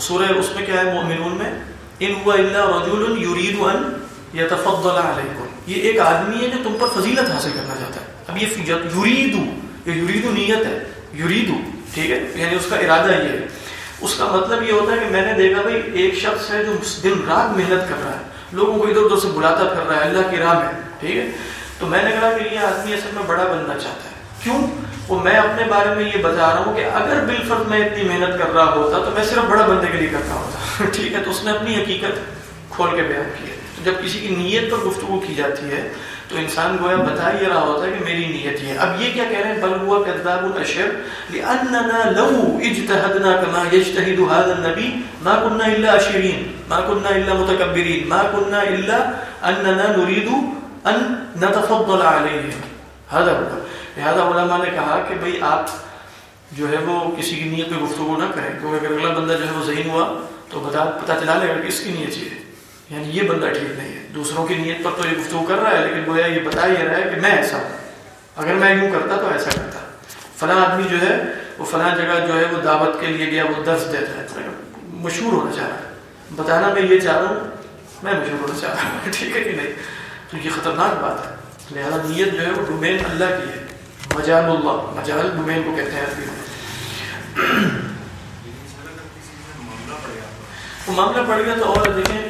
A: سورہ اس میں کیا ہے مومنون میں؟ ان ہوا اللہ رجول یرید ان یتفضل علیکم۔ یہ ایک آدمی ہے جو تم پر فضیلت حاصل کرنا چاہتا ہے۔ اب یہ یریدو یہ یریدو نیت ہے۔ یریدو ٹھیک ہے؟ یعنی اس کا ارادہ یہ ہے۔ اس کا مطلب یہ ہوتا ہے کہ میں نے دیکھا بھائی، ایک شخص ہے جو دن رات محنت کر رہا ہے۔ لوگوں کو ادھر ادھر سے بلاتا پھر رہا ہے۔ اللہ کی راہ میں، ٹھیک ہے؟ تو میں نے کہا کہ یہ آدمی اصل میں بڑا بننا چاہتا ہے۔ کیوں؟ وہ میں اپنے بارے میں یہ بتا رہا ہوں کہ اگر بالفرض میں اتنی محنت کر رہا ہوتا تو میں صرف بڑا بندے کے لیے کرتا ہوتا۔ <laughs> ٹھیک ہے، تو اس نے اپنی حقیقت کھول کے بیان کی ہے۔ تو جب کسی کی نیت پر گفتگو کی جاتی ہے تو انسان گویا بتا ہی رہا ہوتا ہے کہ میری نیت یہ ہے۔ اب یہ کیا کہہ رہے ہیں؟ بل ہوا کذاب الاشر لاننا لو اجتهدنا كما يجتهد هذا النبي ما كنا الا اشرين ما كنا الا متكبرين ما كنا الا اننا نريد ان نتفضل عليهم هذا هو۔ لہذا علماء نے کہا کہ بھئی آپ جو ہے وہ کسی کی نیت پہ گفتگو نہ کریں، کیونکہ اگر اگلا بندہ جو ہے وہ ذہین ہوا تو بتا، پتہ چلا لے گا کہ اس کی نیت یہ ہے۔ یعنی یہ بندہ ٹھیک نہیں ہے۔ دوسروں کی نیت پر تو یہ گفتگو کر رہا ہے، لیکن گویا یہ بتا ہی رہا ہے کہ میں ایسا ہوں۔ اگر میں یوں کرتا تو ایسا کرتا۔ فلاں آدمی جو ہے، وہ فلاں جگہ جو ہے وہ دعوت کے لیے گیا، وہ درس دیتا ہے۔ مشہور ہونا چاہ رہا ہے۔ بتانا میں یہ چاہ رہا ہوں، میں مشہور ہونا چاہ رہا ہوں۔ <laughs> ٹھیک ہے کہ نہیں؟ تو یہ خطرناک بات ہے۔ لہٰذا نیت جو ہے وہ ڈومین اللہ کی ہے۔ مجال اللہ مجال ڈومین کو کہتے ہیں۔ وہ معاملہ پڑ گیا تو اور دیکھیں۔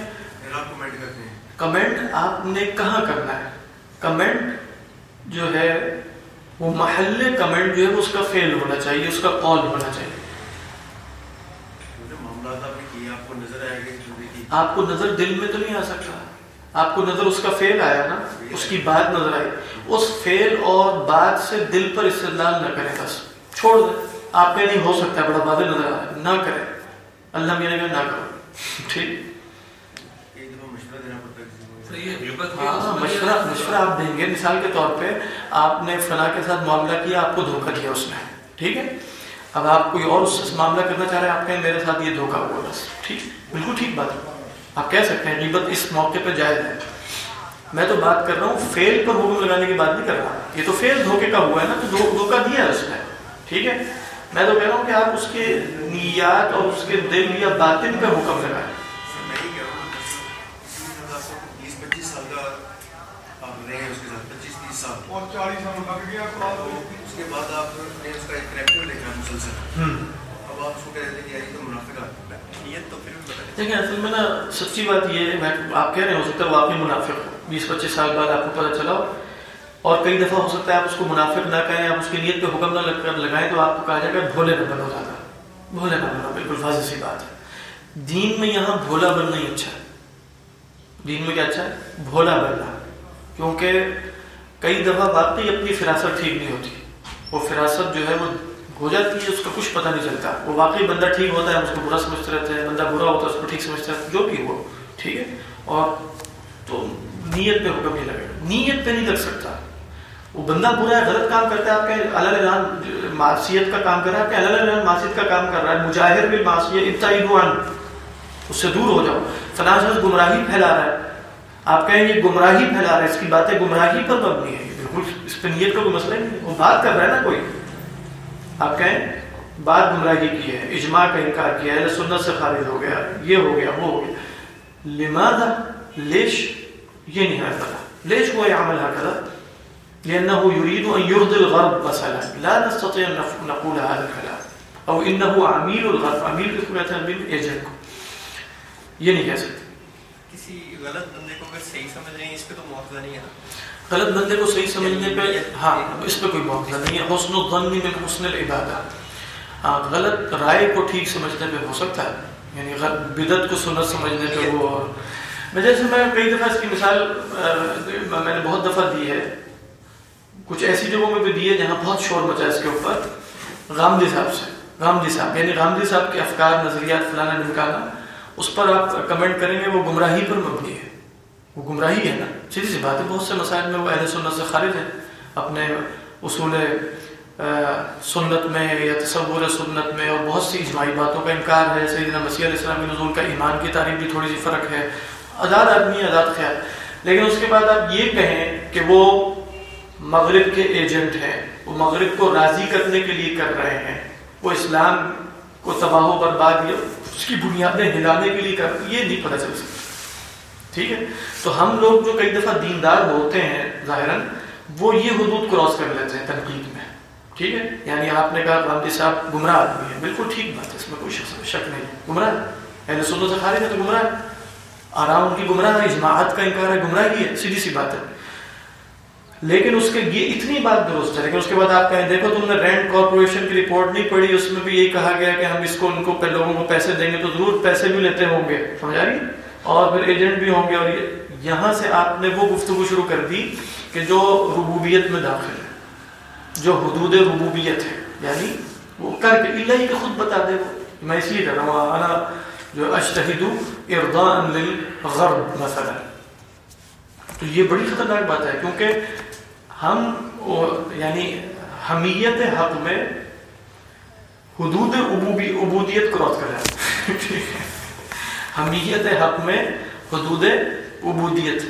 A: کمنٹ آپ نے کہاں کرنا ہے؟ کمنٹ جو ہے وہ محل کمنٹ جو ہے اس کا فیل ہونا چاہیے اس کا قول ہونا چاہیے۔ آپ کو نظر دل میں تو نہیں آ سکتا۔ آپ کو نظر اس کا فیل آیا نا؟ اس کی بات نظر آئی۔ اس فیل اور بات سے دل پر استدلال نہ کریں بس۔ چھوڑ دیں۔ آپ کے نہیں ہو سکتا، بڑا بات نظر آ رہا ہے۔ نہ کریں۔ اللہ میرے نہ کرو۔ ٹھیک؟ ہاں، مشورہ مشورہ آپ دیں گے۔ مثال کے طور پہ آپ نے فلاں کے ساتھ معاملہ کیا، آپ کو دھوکہ دیا اس نے۔ ٹھیک ہے؟ اب آپ کوئی اور اس سے معاملہ کرنا چاہ رہے ہیں، آپ کہیں میرے ساتھ یہ دھوکہ ہوا بس۔ ٹھیک؟ بالکل ٹھیک بات۔ ہے آپ کہہ سکتے ہیں غیبت اس موقع پہ جائز ہے۔ میں تو بات کر رہا ہوں فیل پر حکم لگانے کی بات نہیں کر رہا۔ یہ تو فیل دھوکے کا ہوا ہے نا تو دھوکہ دیا ہے اس نے۔ ٹھیک ہے؟ میں تو کہہ رہا ہوں کہ آپ اس کے نیات اور اس کے دل یا باطن پہ حکم لگائیں۔ دیکھیں اصل میں نا سچی بات یہ ہے آپ کہہ رہے ہیں ہو سکتا ہے وہ آپ منافق ہو بیس پچیس سال بعد آپ کو پتہ چلا اور کئی دفعہ ہو سکتا ہے آپ اس کو منافق نہ کہیں آپ اس کی نیت پہ حکم نہ لگ کر لگائیں تو آپ کو کہا جائے گا بھولے نہ بنو زیادہ بھولے نہ بنو بالکل واضح سی بات ہے دین میں یہاں بھولا بننا ہی اچھا ہے دین میں کیا اچھا ہے بھولا بننا کیونکہ کئی دفعہ واقعی اپنی فراست ٹھیک نہیں ہوتی وہ فراست جو ہے وہ ہو جاتی ہے، اس کا کچھ پتہ نہیں چلتا۔ وہ واقعی بندہ ٹھیک ہوتا ہے اس کو برا سمجھتے رہتے ہیں، بندہ برا ہوتا ہے، اس کو ٹھیک سمجھتے رہتے جو بھی ہو، ٹھیک ہے؟ اور تو نیت پہ حکم نہیں لگے نیت پہ نہیں لگ سکتا۔ وہ بندہ برا ہے، غلط کام کرتا ہے، آپ کے اللہ رحان معاشیت کا کام کر رہا ہے، آپ کے اللہ رحان معاشیت کا کام کر رہا ہے، مجاہر بھی معاشیت ابتائی اس سے دور ہو جاؤ۔ فلاں شخص گمراہی پھیلا رہا ہے۔ آپ کہیں یہ گمراہی پھیلا رہا ہے، اس کی باتیں گمراہی پر مبنی ہے بالکل اس پہ نیت کا کوئی مسئلہ نہیں وہ بات کر رہا ہے نا کوئی۔ آپ کہیں، بات گمراہی کی ہے، اجماع کا انکار کیا ہے، سنت سے خارج ہو گیا، یہ ہو گیا، وہ ہو گیا۔ لماذا لیش یہ نہیں ہے پتا لیش ہوا یہ عمل ہکذا لأنه يريد أن يرضي الغرب مثلا۔ لا نستطيع أن نقول هذا الكلام، أو إنه عميل الغرب، عميل كلمة يجب یہ نہیں کہہ سکتے
B: کسی غلط بندے کو اگر صحیح سمجھ رہے ہیں، اس پہ تو موقع نہیں ہے
A: غلط بندے کو صحیح سمجھنے پہ ہاں اس پہ کوئی موقع نہیں ہے۔ حسن الظن میں حسن العبادہ۔ ہاں غلط رائے کو ٹھیک سمجھنے پہ ہو سکتا ہے۔ یعنی بدت کو سنت سمجھنے پہ وہ میں جیسے میں کئی دفعہ اس کی مثال میں نے بہت دفعہ دی ہے۔ کچھ ایسی جگہوں میں بھی دی ہے جہاں بہت شور مچا اس کے اوپر۔ غامدی صاحب سے۔ غامدی صاحب یعنی غامدی صاحب کے افکار نظریات فلانا نمکانا اس پر آپ کمنٹ کریں گے وہ گمراہی پر مبنی ہے۔ وہ گمراہی ہے نا۔ سیدھی سی بات ہے، بہت سے مسائل میں وہ اہل سنت سے خارج ہیں۔ اپنے اصول سنت میں یا تصور سنت میں اور بہت سی اجماعی باتوں کا انکار ہے۔ سیدنا مسیح علیہ السلام نزول کا ایمان کی تعریف بھی تھوڑی سی فرق ہے۔ آزاد آدمی آزاد خیال لیکن اس کے بعد آپ یہ کہیں کہ وہ مغرب کے ایجنٹ ہیں، وہ مغرب کو راضی کرنے کے لیے کر رہے ہیں۔ وہ اسلام کو تباہ و برباد، اس کی بنیادیں ہلانے کے لیے کر، یہ نہیں پتہ چل سکتا۔ ٹھیک ہے؟ تو ہم لوگ جو کئی دفعہ دیندار ہوتے ہیں ظاہراً، وہ یہ حدود کراس کر لیتے ہیں تنقید میں، ٹھیک ہے؟ یعنی آپ نے کہا گاندھی صاحب گمراہ آدمی ہے بالکل ٹھیک بات ہے، اس میں کوئی شک نہیں ہے گمراہ۔ ہے سنوں سے خارج ہے تو گمراہ ہے آرام ان کی گمراہ ہے اجماعت کا انکار ہے، گمراہی ہے، سیدھی سی بات ہے۔ لیکن اس کے یہ اتنی بات درست ہے، لیکن اس کے بعد آپ کہیں، دیکھو تم نے رینٹ کارپوریشن کی رپورٹ نہیں پڑھی، اس میں بھی یہی کہا گیا کہ ہم اس کو، ان کو لوگوں کو پیسے دیں گے تو ضرور پیسے بھی لیتے ہوں گے۔ سمجھا رہی اور پھر ایجنٹ بھی ہوں گے اور یہاں سے آپ نے وہ گفتگو شروع کر دی کہ جو ربوبیت میں داخل ہے، جو حدود ربوبیت ہے یعنی وہ کر کے اللہ ہی خود بتا دے وہ۔ میں اس لیے کر رہا ہوں، انا جو اشتہد ارضاء للغرب مثلا۔ تو یہ بڑی خطرناک بات ہے، کیونکہ ہم یعنی حمیت حق میں حدود عبودیت کراس کر رہے ہیں۔ <laughs> حمیت حق میں حدود عبودیت۔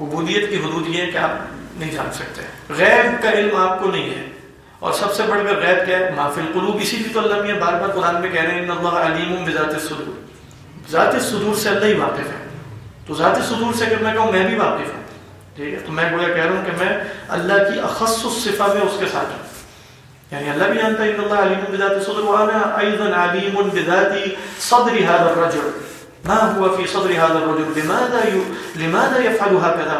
A: عبودیت کی حدود یہ ہے کہ آپ نہیں جان سکتے۔ غیب کا علم آپ کو نہیں ہے۔ اور سب سے بڑھ کر غیب کیا ہے؟ معافی القلوب، اسی لیے تو اللہ میاں بار بار قرآن میں کہہ رہے ہیں اللہ علیم بذات الصدور۔ ذات الصدور سے اللہ ہی واقف ہے۔ تو ذات الصدور سے اگر میں کہوں، میں بھی واقف ہوں۔ ٹھیک ہے؟ تو میں گویا کہہ رہا ہوں کہ میں اللہ کی اخص الصفہ میں اس کے ساتھ ہوں۔ یعنی اللہ بھی جانتا ہے، ان اللہ علیم بذات صدر وانا ايضا علیم بذات صدر هذا الرجل۔ ما هو في صدر هذا الرجل؟ لماذا ي... لماذا يفعل هكذا؟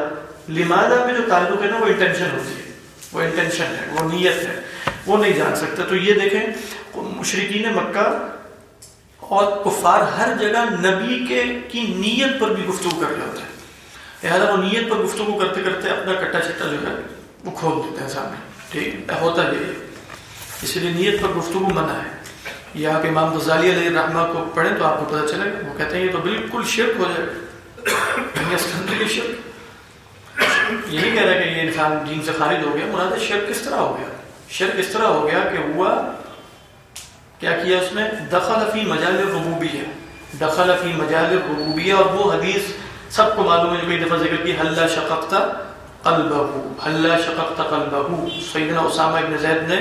A: لماذا میں جو تعلق ہے نا وہ انٹینشن ہوتی ہے وہ انٹینشن ہے وہ نیت ہے وہ نہیں جان سکتا تو یہ دیکھیں مشرقین مکہ اور کفار ہر جگہ نبی کے کی نیت پر بھی گفتگو کر رہے ہوتے ہیں۔ لہٰذا وہ نیت پر گفتگو کرتے کرتے اپنا کٹا چٹا جو ہے، وہ کھول دیتے ہیں سامنے۔ ٹھیک ہے ہوتا یہ اس لیے نیت پر گفتگو منع ہے۔ یہ آپ امام غزالی علیہ الرحمہ کو پڑھیں تو آپ کو پتہ چلے گا۔ وہ کہتے ہیں یہ تو بالکل شرک ہو جائے گا۔ یعنی شرک۔ یہی کہہ رہا ہے کہ یہ انسان دین سے خارج ہو گیا۔ مراد شرک کس طرح ہو گیا۔ شرک اس طرح ہو گیا کہ ہوا کیا کیا اس نے؟ دخل فی مجال ربوبیہ دخل فی مجال ربوبیہ اور وہ حدیث سب کو معلوم ہے جو کئی دفعہ ذکر کی حلہ شققتا قلبہ حلہ شققتا قلبہ۔ سیدنا اسامہ ابن زید نے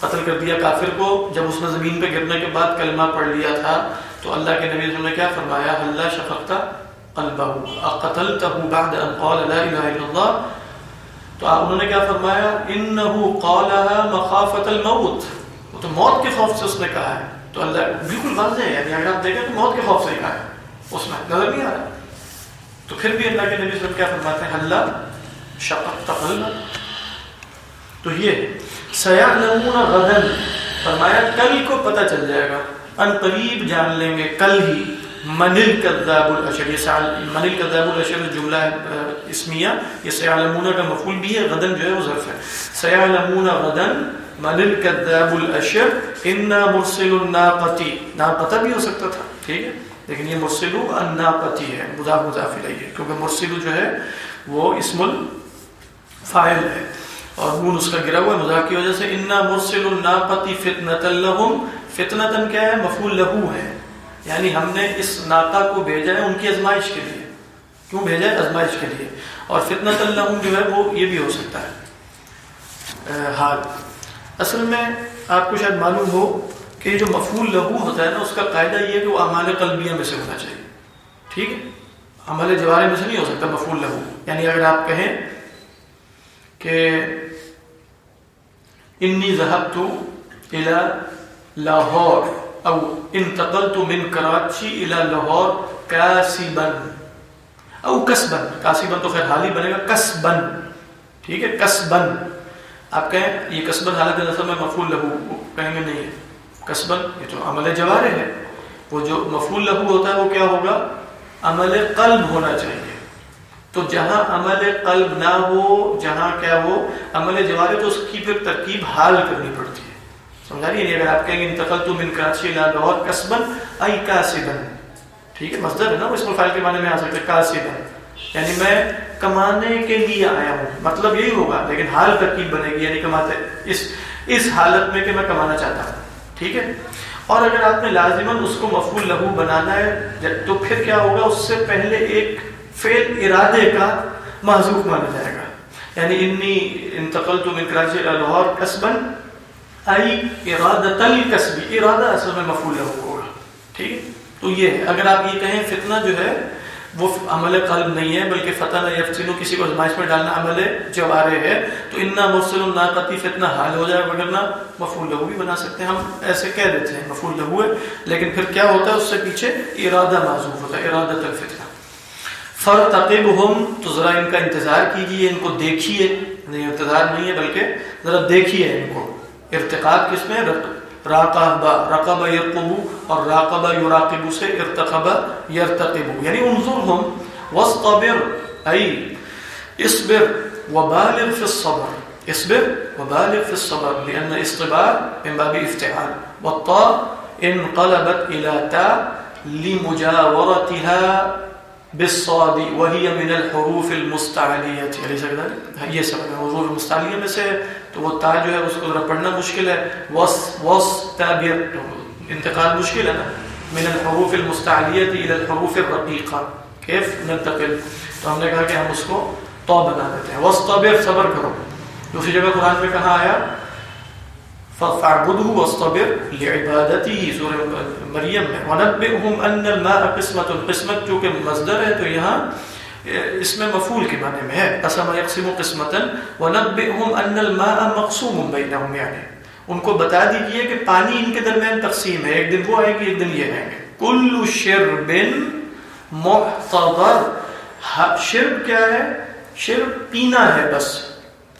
A: قتل کر دیا کافر کو، جب اس نے زمین پہ گرنے کے بعد کلمہ پڑھ لیا تھا، تو اللہ کے نبی نے کیا فرمایا؟ حلہ شققتا قلبہ، اقتلتہ بعد ان قال لا الہ الا اللہ. تو آپ انہوں نے کیا فرمایا؟ انہو قالها مخافت الموت. وہ تو موت کے خوف سے اس نے کہا ہے۔ تو اللہ بالکل واضح ہے یعنی اگر آپ دیکھیں تو موت کے خوف سے ہی کہا ہے۔ اس میں نظر نہیں آ رہا۔ تو پھر بھی اللہ کے نبی صلی اللہ علیہ وسلم کیا فرماتے ہیں؟ اللہ شقق تقل تو یہ ہے سیعلمون غدن فرمایا، کل کو پتہ چل جائے گا۔ ان قریب جان لیں گے، کل ہی۔ من الكذاب الاشر، یہ سال من الكذاب الاشر جملہ اسمیہ، یہ سیعلمون کا مفعول بھی ہے غدن جو ہے وہ ظرف ہے۔ سیعلمون غدن من الكذاب الاشر، انا مرسل الناقتی ناقتہ بھی ہو سکتا تھا، ٹھیک ہے؟ لیکن یہ مرسلو الناقتی ہے، مضاف مضاف الیہ، کیونکہ مرسلو جو ہے، وہ اسم الفاعل ہے۔ اور نون اس کا گرا ہوا ہے مضاف کی وجہ سے انا مرسل الناقتی فتنۃ لهم فتنۃ کیا ہے؟ مفعول له ہے۔ یعنی ہم نے اس ناقہ کو بھیجا ہے ان کی ازمائش کے لیے۔ کیوں بھیجا ہے؟ ازمائش کے لیے۔ اور فتنۃ لهم جو ہے وہ یہ بھی ہو سکتا ہے۔ حال ہاں۔ اصل میں آپ کو شاید معلوم ہو کہ جو مفعول لہو ہوتا ہے نا، اس کا قاعدہ یہ ہے کہ وہ اعمال قلبیہ میں سے ہونا چاہیے۔ ٹھیک ہے؟ عمل جوارے میں سے نہیں ہو سکتا مفعول لہو یعنی اگر آپ کہیں کہ انی ذهبت الى لاہور او انتقلت من کراچی الى لاہور کاسبا او کسبا، کاسبا تو خیر حال ہی بنے گا، کسبا، ٹھیک ہے، کسبا۔ آپ کہیں یہ کسبا حالت نصب میں مفعول لہو کہیں گے نہیں کسبن یہ تو عمل جوارے ہے۔ وہ جو مفعول لہو ہوتا ہے وہ کیا ہوگا؟ عمل قلب ہونا چاہیے۔ تو جہاں عمل قلب نہ ہو، جہاں کیا ہو، عمل جوارے تو اس کی پھر ترکیب حال کرنی پڑتی ہے۔ سمجھا رہی ہے اگر آپ کہیں گے انتقل تو من کراچی لا لاہور کسبن، ای کاسبن۔ ٹھیک ہے؟ مصدر ہے نا اس فائل کے معنی میں آ سکتا ہے کاسبن۔ یعنی میں کمانے کے لیے آیا ہوں۔ مطلب یہی ہوگا، لیکن حال ترکیب بنے گی یعنی کماتے اس اس حالت میں کہ میں کمانا چاہتا ہوں۔ ٹھیک ہے؟ اور اگر آپ نے لازمن اس کو مفعول لہو بنانا ہے، تو پھر کیا ہوگا؟ اس سے پہلے ایک فعل ارادے کا محضوف مانا جائے گا۔ یعنی انی انتقل من کراچی لاہور کسبن ای ارادت الکسبی ارادہ اصل میں مفعول لہو ہوگا۔ ٹھیک ہے؟ تو یہ ہے۔ اگر آپ یہ کہیں فتنہ جو ہے، وہ عمل قلب نہیں ہے، بلکہ فتح یفتنو کسی کو ازمائش میں ڈالنا عمل جوارے ہے تو انا مرسل ناقتی فتنہ حال ہو جائے وغیرہ مفعول لہو بھی بنا سکتے ہیں۔ ہم ایسے کہہ دیتے ہیں مفعول لہو ہے، لیکن پھر کیا ہوتا ہے؟ اس سے پیچھے ارادہ معذوف ہوتا ہے ارادت الفتنہ فرتقبہم تو ذرا ان کا انتظار کیجیے، ان کو دیکھیے، نہیں انتظار نہیں ہے بلکہ ذرا دیکھیے ان کو۔ ارتقاب کس میں؟ راقب، رقب يرقب اور راقب يراقب سے ارتقب يرتقب یعنی انظرهم واصطبر اي اصبر وبالغ في الصبر، اصبر وبالغ في الصبر لان اصطبار من باب افتعال، والطاء انقلبت الى تاء لمجاورتها بالصاد، وهي من الحروف المستعلیہ علیہ كذلك یہ سب حروف المستعلیہ میں سے تو وہ تا جو ہے، اس کو ذرا پڑھنا مشکل ہے۔ وس وس تابیر انتقال مشکل ہے نا۔ من الحروف المستعلیہ الى الحروف الرقیقہ کیف؟ ننتقل تو ہم نے کہا کہ ہم اس کو تو بنا دیتے ہیں۔ وسطبر صبر کرو۔ دوسری جگہ قرآن میں کہا آیا؟ فَفَعْبُدْهُ وَاسْطَبِرْ لِعِبَادَتِهِ. سورہ مریم میں وَنَبِّئْهُمْ أَنَّ الْمَاءَ قِسْمَةٌ قسمت چونکہ مصدر ہے، تو یہاں اس میں مفعول کے معنی میں ہے. قسم یقسم قسمتن وَنَبِّئْهُمْ أَنَّ الْمَاءَ مَقْسُومٌ بَيْنَهُمْ یعنی ان کو بتا دیجیے کہ پانی ان کے درمیان تقسیم ہے. ایک دن وہ آئے گی، ایک دن یہ آئیں گے کل شرب محتضر شرب کیا ہے؟ شرب پینا ہے بس.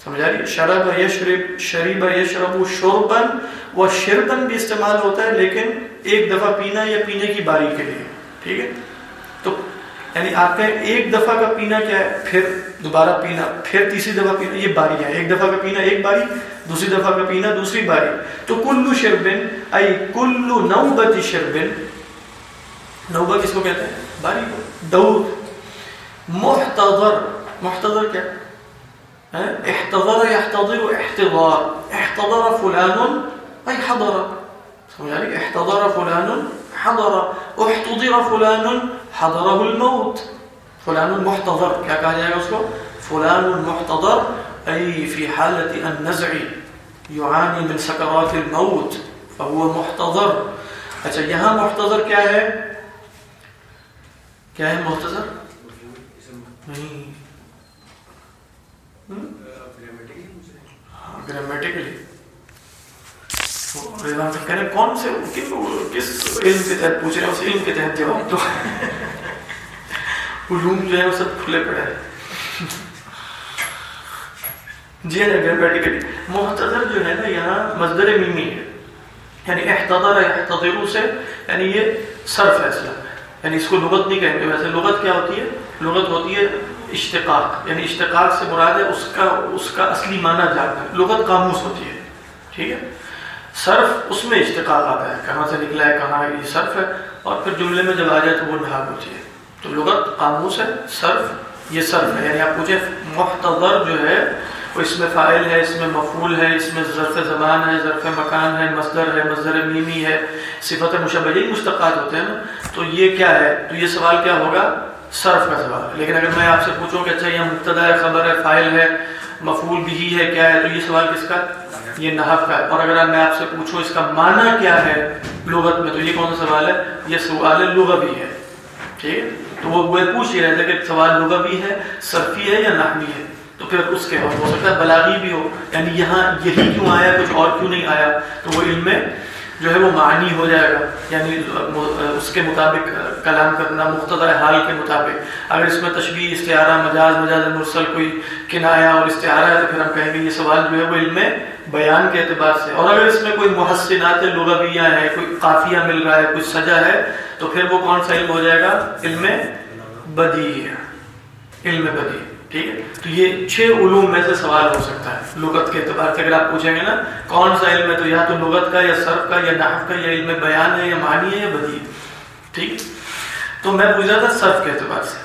A: سمجھا رہی شرب یشرب شریب یشرب شربن وہ شربن بھی استعمال ہوتا ہے، لیکن ایک دفعہ پینا یا پینے کی باری کے لیے، ٹھیک ہے؟ تو یعنی آپ کا ایک دفعہ کا پینا کیا ہے، پھر دوبارہ پینا، پھر تیسری دفعہ پینا، یہ باری ہے۔ ایک دفعہ کا پینا ایک باری، دوسری دفعہ کا پینا دوسری باری۔ تو کلو شربن، ای کلو نوبت شربن، نوبت کس کو کہتے ہیں؟ باری کو۔ دور محتضر محتضر کیا؟ احتضر يحتضر احتضار. احتضر فلان أي حضر. يعني احتضر فلان حضر. احتضر فلان حضره الموت. فلان محتضر. فلان محتضر أي في حالة النزع يعاني من سكرات الموت فهو محتضر. اچھا یہاں محتضر کیا ہے کیا ہے محتضر نہیں گرامیٹیکلی کہنے کون سے کس علم کے تحت پوچھ رہے ہیں اس علم کے تحت جواب تو علوم جو ہے وہ سب کھلے پڑے ہیں جی ہاں گرامیٹیکلی محتضر جو ہے نا یہاں مصدر میمی ہے یعنی احتضر احتضرو سے یعنی یہ صرف ہے اسلام یعنی اس کو لغت نہیں کہیں گے ویسے لغت کیا ہوتی ہے لغت ہوتی ہے اشتقاق یعنی اشتقاق سے مراد ہے اس کا اس کا اصلی معنی جاننا۔ لغت قاموس ہوتی ہے، ٹھیک ہے؟ صرف اس میں اشتقاق آتا ہے، کہاں سے نکلا ہے، کہاں یہ صرف ہے، اور پھر جملے میں جب آ جائے تو وہ نہاگ ہوتی ہے۔ تو لغت قاموس ہے، صرف، یہ صرف ہے۔ یعنی آپ پوچھیں، محتضر جو ہے، وہ اس میں فائل ہے، اس میں مفول ہے، اس میں ظرف زمان ہے، ظرف مکان ہے، مصدر ہے، مصدر میمی ہے، صفت مشبہ یہی مشتقات ہوتے ہیں نا۔ تو یہ کیا ہے؟ تو یہ سوال کیا ہوگا؟ صرف کا سوال لیکن اگر میں آپ سے پوچھوں کہ اچھا یہ مبتدا ہے خبر ہے، فائل ہے مفول بھی ہے، کیا ہے، تو یہ سوال کس کا؟ یہ نحف کا ہے۔ اور اگر میں آپ سے پوچھوں اس کا معنی کیا ہے لغت میں، تو یہ کون سا سوال ہے؟ یہ سوال لغوی ہے۔ ٹھیک ہے؟ تو وہ پوچھ ہی رہے تھے کہ سوال لغوی ہے، صرفی ہے یا نحوی ہے؟ تو پھر اس کے ہو سکتا ہے بلاغی بھی ہو۔ یعنی یہاں یہی کیوں آیا، کچھ اور کیوں نہیں آیا؟ تو وہ علم میں جو ہے وہ معنی ہو جائے گا یعنی اس کے مطابق، کلام کرنا مختصر حال کے مطابق۔ اگر اس میں تشبیح استعارہ، مجاز مجاز مرسل کوئی کنایا اور استعارہ ہے تو پھر ہم کہیں گے یہ سوال جو ہے وہ علم بیان کے اعتبار سے۔ اور اگر اس میں کوئی محسنات لغویہ ہے کوئی قافیہ مل رہا ہے، کوئی سجا ہے، تو پھر وہ کون سا علم ہو جائے گا؟ علم بدی علم بدی ٹھیک ہے؟ تو یہ چھ علوم میں سے سوال ہو سکتا ہے۔ لغت کے اعتبار سے اگر آپ پوچھیں گے نا، کون سا علم ہے تو یا تو لغت کا، یا صرف کا، یا نحف کا، یا علم بیان ہے، یا معنی ہے، یا بدی ٹھیک تو میں پوچھ رہا تھا صرف کے اعتبار سے۔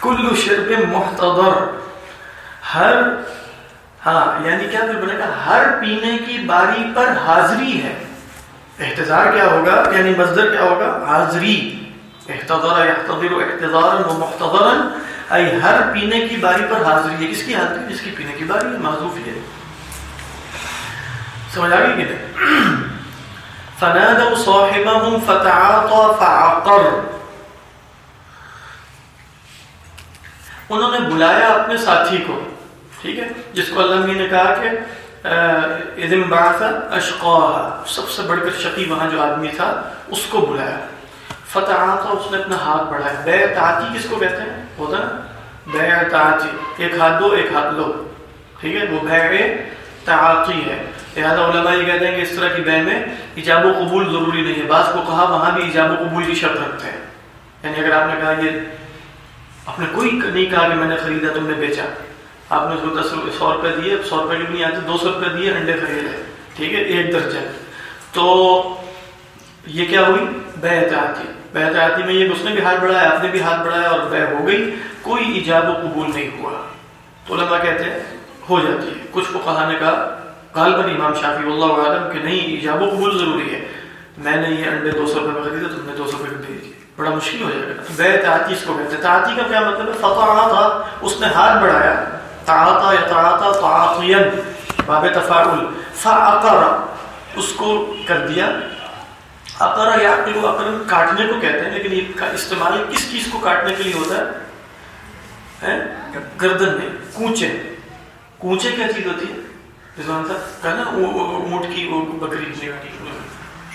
A: کل شرب محتضر، ہر ہاں یعنی کیا پھر بنے گا؟ ہر پینے کی باری پر حاضری ہے۔ احتضار کیا ہوگا؟ یعنی مصدر کیا ہوگا؟ حاضری۔ احتضار، یحتضر احتضارا و محتضرا ہر پینے کی باری پر حاضری ہے۔ کس کی حاضری جس کی پینے کی باری؟ ہے محضوف ہے۔ سمجھ آگئی کہ نہیں؟ فنادوا صاحبهم فتعاطى فعقر۔ انہوں نے بلایا اپنے ساتھی کو۔ ٹھیک ہے؟ جس کو اللہ نے کہا کہ اذن بعث اشقاها۔ سب سے بڑھ کر شقی وہاں جو آدمی تھا، اس کو بلایا۔ فتعاطى، اس نے اپنا ہاتھ بڑھایا۔ بے تعاطی کس کو کہتے ہیں؟ ہوتا نا؟ بیع ایک ہاتھ دو، ایک ہاتھ لو۔ ٹھیک ہے؟ وہ بیع تعاطی ہے۔ لہٰذا علماء یہ کہتے ہیں کہ اس طرح کی بے میں ایجاب و قبول ضروری نہیں ہے۔ بعض کو کہا وہاں بھی ایجاب و قبول کی شرط رکھتے ہیں۔ یعنی اگر آپ نے کہا یہ آپ نے کوئی نہیں کہا کہ میں نے خریدا، تم نے بیچا۔ آپ نے اس کو دس سو روپے دیے، سو روپے کی نہیں آتے، دو سو روپے دیے، انڈے خریدے۔ ٹھیک ہے؟ ایک درجن۔ تو یہ کیا ہوئی؟ بے احتیاطی بے احتیاطی میں یہ اس نے بھی ہاتھ بڑھایا آپ نے بھی ہاتھ بڑھایا اور بے ہو گئی، کوئی ایجاب و قبول نہیں ہوا۔ تو علماء کہتے ہیں، ہو جاتی ہے۔ کچھ کو کہا نے کہا، غالباً امام شافی اللہ عالم کہ نہیں، ایجاب و قبول ضروری ہے۔ میں نے یہ انڈے دو سو روپے میں خریدا تم نے دو سو روپے دے دیے۔ بڑا مشکل ہو جائے گا۔ بے تعاطی اس کو کہتے ہیں۔ تعاطی کا کیا مطلب ہے؟ فتح تھا اس نے ہاتھ بڑھایا۔ تعاطا یا تعاطا تعاطیا، باب تفاعل۔ فعقر، اس کو کر دیا۔ اقرا یا عقل اقرا کاٹنے کو کہتے ہیں، لیکن یہ استعمال کس چیز کو کاٹنے کے لیے ہوتا ہے؟ گردن میں، کوچے۔ کوچے کیا چیز ہوتی ہے؟ رضوان صاحب کہا نا اونٹ کی، وہ بکری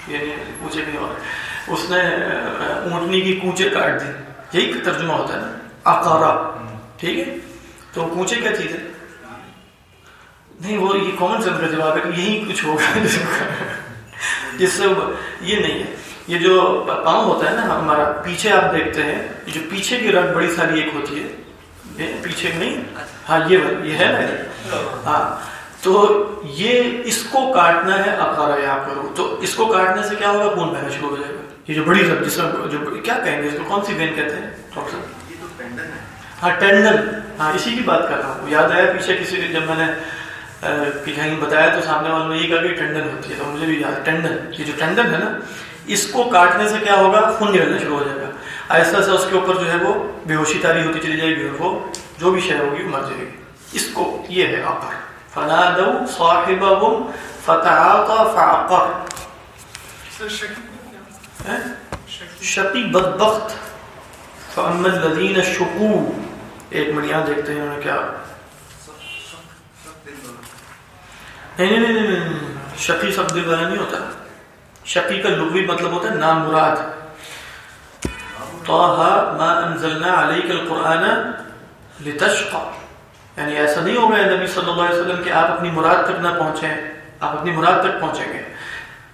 A: یعنی کوچے نہیں اور اس نے اونٹنی کی کوچے کاٹ دی۔ یہی ترجمہ ہوتا ہے نا اقارا ٹھیک ہے؟ تو کوچے کیا چیز ہے؟ نہیں، وہ یہ کون سا میرا جواب ہے کہ یہی کچھ ہوگا۔ <laughs> جس سے یہ نہیں ہے۔ یہ جو پاؤں ہوتا ہے نا ہمارا پیچھے آپ دیکھتے ہیں جو پیچھے کی رگ بڑی ساری ایک ہوتی ہے۔ پیچھے نہیں؟ ہاں یہ یہ ہے نا۔ ہاں تو یہ اس کو کاٹنا ہے اقارا یا کرو تو اس کو کاٹنے سے کیا ہوگا؟ خون بہنا شروع ہو جائے گا۔ یہ جو بڑی رگ جس جو کیا کہیں گے اس کو؟ کون سی وین کہتے ہیں؟ ڈاکٹر صاحب؟ ہاں ٹینڈن ہاں اسی کی بات کر رہا ہوں۔ یاد آیا پیچھے کسی جب میں نے کہیں بتایا تو سامنے والوں نے یہ کہا کہ ٹینڈن ہوتی ہے تو مجھے بھی یاد ٹینڈن یہ جو ٹینڈن ہے نا اس کو کاٹنے سے کیا ہوگا؟ خون نکلنا شروع ہو جائے گا۔ آہستہ سے اس کے اوپر جو ہے وہ بے ہوشی تاری ہوتی چلی جائے گی اور وہ جو بھی شہر ہوگی مر جائے گی۔ اس کو یہ ہے آپر فنادو صاحبهم فتعاطى فعقر شقی بدبخت۔ فاما الذين شقوا ایک منٹ یہاں دیکھتے ہیں انہیں کیا نہیں نہیں نہیں شقی سب دل والا نہیں ہوتا۔ شقی کا لغوی مطلب ہوتا ہے نام مراد ما انزلنا عليك القرآن لتشقى یعنی ایسا نہیں ہوگا نبی صلی اللہ علیہ وسلم کہ آپ اپنی مراد تک نہ پہنچیں، آپ اپنی مراد تک پہنچیں گے۔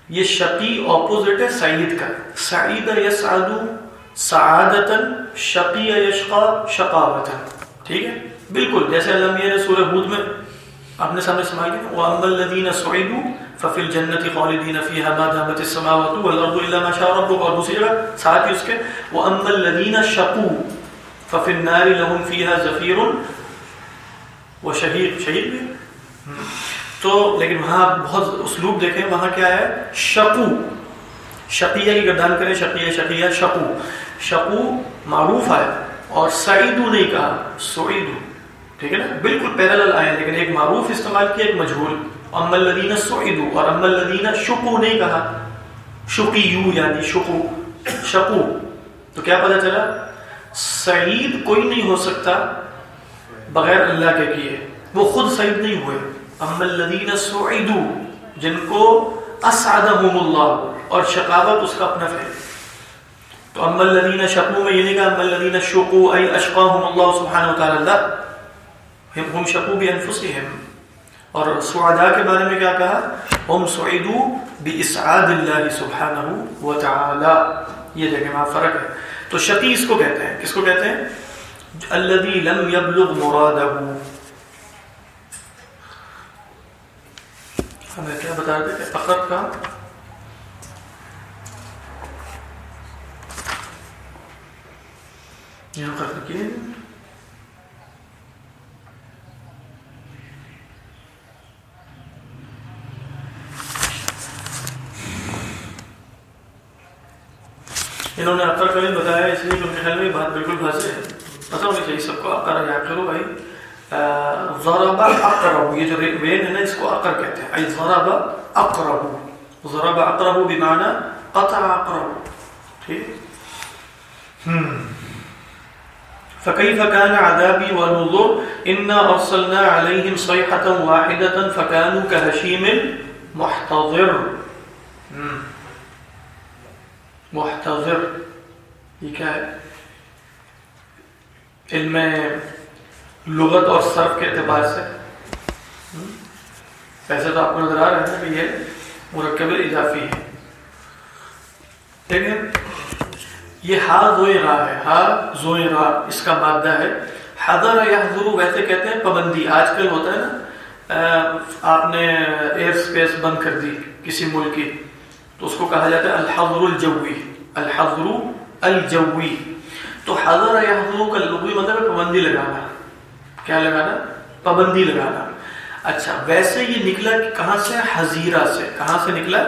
A: یہ شقی اپوزٹ ہے سعید کا۔ سعید یسعد سعادتن شقی یشقا شقاوتن ٹھیک ہے؟ بالکل، جیسے علمیہ نے سورہ ہود میں اپنے سامنے سمائی گئے وَأَمَّا الَّذِينَ سُعِدُوا فَفِي الْجَنَّةِ خَالِدِينَ فِيهَا مَا دَامَتِ السَّمَاوَاتُ وَالْأَرْضُ إِلَّا مَا شَاءَ رَبُّكَ اور دوسری جگہ ساتھ ہی اس کے وَأَمَّا الَّذِينَ شَقُوا فَفِي النَّارِ لَهُمْ فِيهَا زَفِيرٌ وَشَهِيرٌ شہید. بھی تو لیکن وہاں بہت اسلوب دیکھیں، وہاں کیا ہے؟ شقو. شقیہ کی گردان کریں، شقیہ شقیہ، شقو. شقو معروف ہے اور سعیدو نہیں کہا، سعیدو. ٹھیک ہے نا؟ بالکل پیرل آئے لیکن ایک معروف استعمال کیا ایک مجھول۔ ام الدین سعیدو اور ام الدین شکو نہیں کہا۔ شقیو یعنی شکو شکو تو کیا پتا چلا؟ سعید کوئی نہیں ہو سکتا بغیر اللہ کے کیے۔ وہ خود سعید نہیں ہوئے۔ ام الدین سعیدو جن کو اسعدہم اللہ، اور شقاوت اس کا اپنا فیل تو ام الدین شکو میں یہ نہیں کہا ام الدین شکو ای اشقاہم اللہ سبحانہ وتعالی اللہ۔ ہم شکو بھی انفسہم. اور سعداء کے بارے میں کیا کہا؟ ہم سعیدو بی اسعاد اللہ سبحانہ وتعالی. یہ دیکھیں وہاں فرق ہے. تو شقی اس کو کہتے ہیں. کس کو کہتے ہیں؟ الذي لم يبلغ مراده. ہمیں کیا بتا رہے تھے فقط کا؟ یہاں ختم کیے انہوں نے اکر کا بھی بتایا، اس لیے کہ میرے خیال میں بات بالکل بھاسے ہے پتہ ہونی چاہیے، سب کو اکر یا کرو بھائی۔ ضربا اقرب، یہ جو وین ہے نا، اس کو اکر کہتے ہیں۔ ای ضربا اقرب ضربا اقرب بمعنی قطع اقرب۔ ٹھیک؟ ہم۔ فكيف كان عذابي ونذر إنا أرسلنا عليهم صيحة واحدة فكانوا كهشيم محتضر۔ محتضر. یہ کیا ہے؟ لغت اور صرف کے اعتبار سے. ویسے تو آپ کو نظر آ رہا ہے کہ یہ مرکب اضافی ہے لیکن یہ ہا زوئے را ہے، ہا زوئے را اس کا مادہ ہے. حضر یا ویسے کہتے ہیں پابندی. آج کل ہوتا ہے نا آپ نے ایئر سپیس بند کر دی کسی ملک کی. تو اس کو کہا جاتا ہے الحضر الجوی الحضر الجوی۔ تو حضر یا حضر کا لغوی مطلب ہے پابندی لگانا۔ کیا لگانا؟ پابندی لگانا۔ اچھا ویسے یہ نکلا کہ کہاں سے؟ حزیرہ سے۔ کہاں سے نکلا؟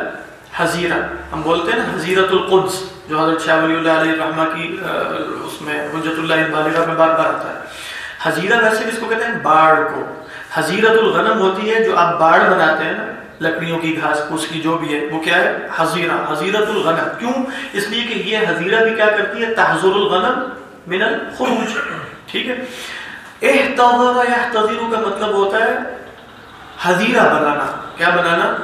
A: حزیرہ ہم بولتے ہیں نا حزیرت القدس، جو حضرت شاہ ولی اللہ علیہ رحمہ کی اس میں حجت اللہ بالغہ میں بار بار آتا ہے۔ حزیرہ ویسے کس کو کہتے ہیں باڑ کو۔ حزیرت الغنم ہوتی ہے جو آپ باڑ بناتے ہیں نا۔ لکڑیوں کی گھاس پھوس کی جو بھی ہے، وہ کیا ہے؟ حزیرہ حزیرت الغنم کیوں؟ اس لیے کہ یہ حزیرہ بھی کیا کرتی ہے؟ تحضر الغنم من الخروج۔ ٹھیک ہے؟ احتضر یحتضر کا مطلب ہوتا ہے حزیرہ بنانا۔ کیا بنانا؟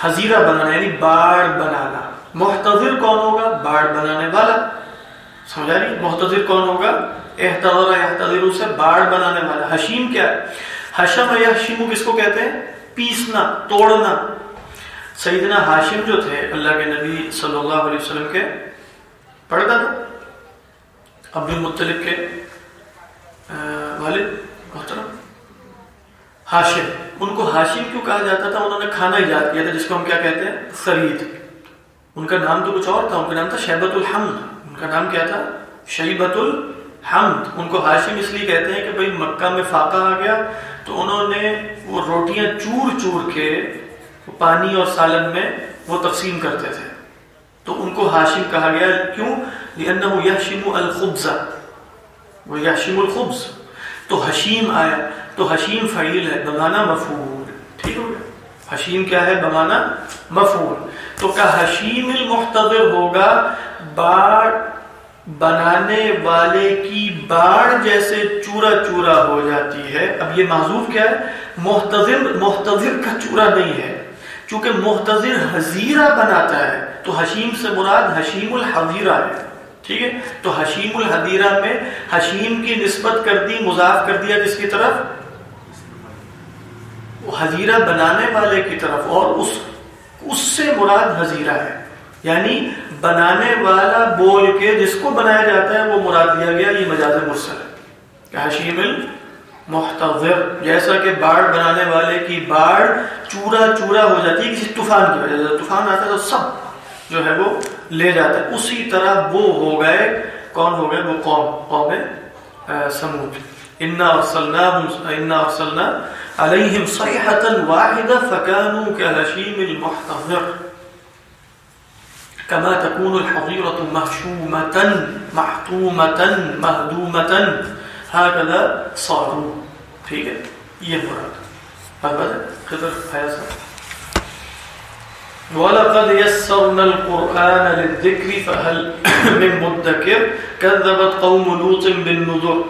A: حزیرہ بنانا یعنی باڑ بنانا۔ محتضر کون ہوگا؟ باڑ بنانے والا۔ سمجھا رہی محتضر کون ہوگا؟ احتضر احتضر سے باڑ بنانے والا۔ حشیم کیا ہے؟ حشم یا حشیمو کس کو کہتے ہیں؟ پیسنا، توڑنا۔ سیدنا حاشم جو تھے، اللہ کے نبی صلی اللہ علیہ وسلم کے، پڑھتا تھا۔ عبد المطلب کے والد، محترم۔ ہاشم، ان کو ہاشم کیوں کہا جاتا تھا؟ انہوں نے کھانا ایجاد کیا تھا، جس کو ہم کیا کہتے ہیں؟ فرید۔ ان کا نام تو کچھ اور تھا، ان کا نام تھا شہبت الحمد۔ ان کا نام کیا تھا؟ شیبت الحمد۔ ان کو ہاشم اس لیے کہتے ہیں کہ بھائی مکہ میں فاقہ آ گیا تو انہوں نے وہ روٹیاں چور چور کے پانی اور سالن میں وہ تقسیم کرتے تھے۔ تو ان کو ہاشم کہا گیا، کیوں؟ لأنه يحشم الخبز۔ وہ یحشم الخبز۔ تو حشیم آیا، تو حشیم فعیل ہے، بمانا مفعول۔ ٹھیک ہو گیا۔ حشیم کیا ہے؟ بمانا مفعول۔ تو کیا حشیم المحتضر ہوگا، باڑ بنانے والے کی باڑ جیسے چورا چورا ہو جاتی ہے۔ اب یہ معذوف کیا ہے؟ محتضر محتضر کا چورا نہیں ہے۔ چونکہ محتضر حزیرہ بناتا ہے، تو حشیم سے مراد حشیم الحزیرہ ہے۔ ٹھیک ہے؟ تو حشیم الحدیرہ میں حشیم کی نسبت کر دی، مضاف کر دیا کس کی طرف؟ وہ حزیرہ بنانے والے کی طرف، اور اس اس سے مراد حزیرہ ہے۔ یعنی بنانے والا بول کے جس کو بنایا جاتا ہے وہ مراد دیا گیا، یہ مجاز مرسل ہے۔ حشیم محتضر جیسا کہ باڑ بنانے والے کی باڑ چورا چورا ہو جاتی ہے کسی طوفان کی وجہ سے۔ طوفان آتا ہے تو سب جو ہے وہ لے جاتا ہے اسی طرح وہ ہو گئے، کون ہو گئے؟ وہ قوم قوم سمود انا ارسلنا انا ارسلنا علیہم صیحة واحدة فكانوا كهشيم المحتضر۔ كما تكون الحظيرة مهشومة محتومة مهدومة. هكذا صاروا ٹھیک ہے یہ مراد بات خضر فیض وَلَقَدْ يَسَّرْنَا الْقُرْآنَ لِلذِّكْرِ، فَهَلْ <clears throat> مِن مُدَّكِرْ؟ كَذَّبَتْ قَوْمُ لُوطٍ بِالنُّذُرِ.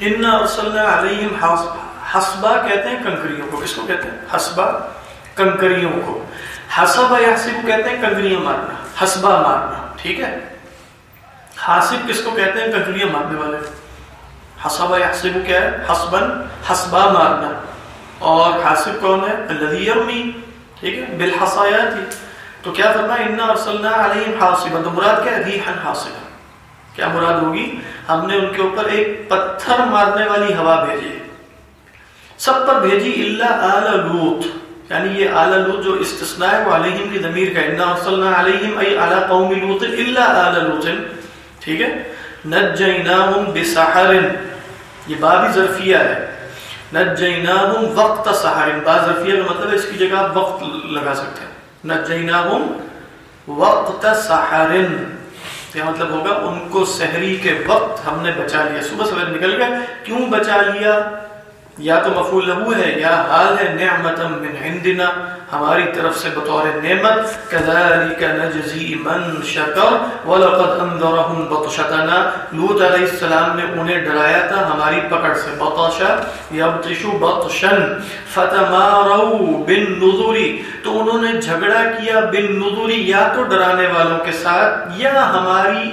A: اِنَّا أَرْسَلْنَا عَلَيْهِمْ حَسْبَا کہتے ہیں کنکریوں کو. کس کو کہتے ہیں؟ حسبا کنکریوں کو. حسبا یحسب کہتے ہیں کنکریوں مارنا حسبا مارنا، ٹھیک ہے؟ حاسب کس کو کہتے ہیں؟ کنکریاں مارنے والے۔ حسب یحسب کیا ہے؟ حسبن حسبا مارنا۔ اور حاسب کون ہے؟ الذی یرمی، ٹھیک ہے؟ بالحصایات تو کیا فرمایا؟ انا ارسلنا علیہم حاسبا تو مراد کیا ہے؟ ریحا حاسبا کیا مراد ہوگی؟ ہم نے ان کے اوپر ایک پتھر مارنے والی ہوا بھیجی۔ سب پر بھیجی، الا آل لوط۔ یعنی یہ آل لوط جو استثناء ہے وہ علیہم کی ضمیر کا انا ارسلنا علیہم ای علی قوم لوط الا آل لوط ٹھیک ہے؟ نجیناہم بسحر، یہ بابی ظرفیہ ہے۔ نجیناہم وقت سحر، با ظرفیہ کا مطلب ہے اس کی جگہ آپ وقت لگا سکتے ہیں۔ نجیناہم وقت سحر یہ مطلب ہوگا ان کو سحری کے وقت ہم نے بچا لیا۔ صبح سویر نکل گئے کیوں بچا لیا؟ یا تو مفعول لہو ہے، یا حال ہے، نعمتا من عندنا، ہماری طرف سے بطور نعمت، کذالک نجزی من شکر، ولقد انذرهم بطشتنا، لوط علیہ السلام نے انہیں ڈرایا تھا، ہماری پکڑ سے بطشا یبطشو بطشن، فتمارو بالنذر، تو انہوں نے جھگڑا کیا بالنذر، یا تو ڈرانے والوں کے ساتھ، یا ہماری،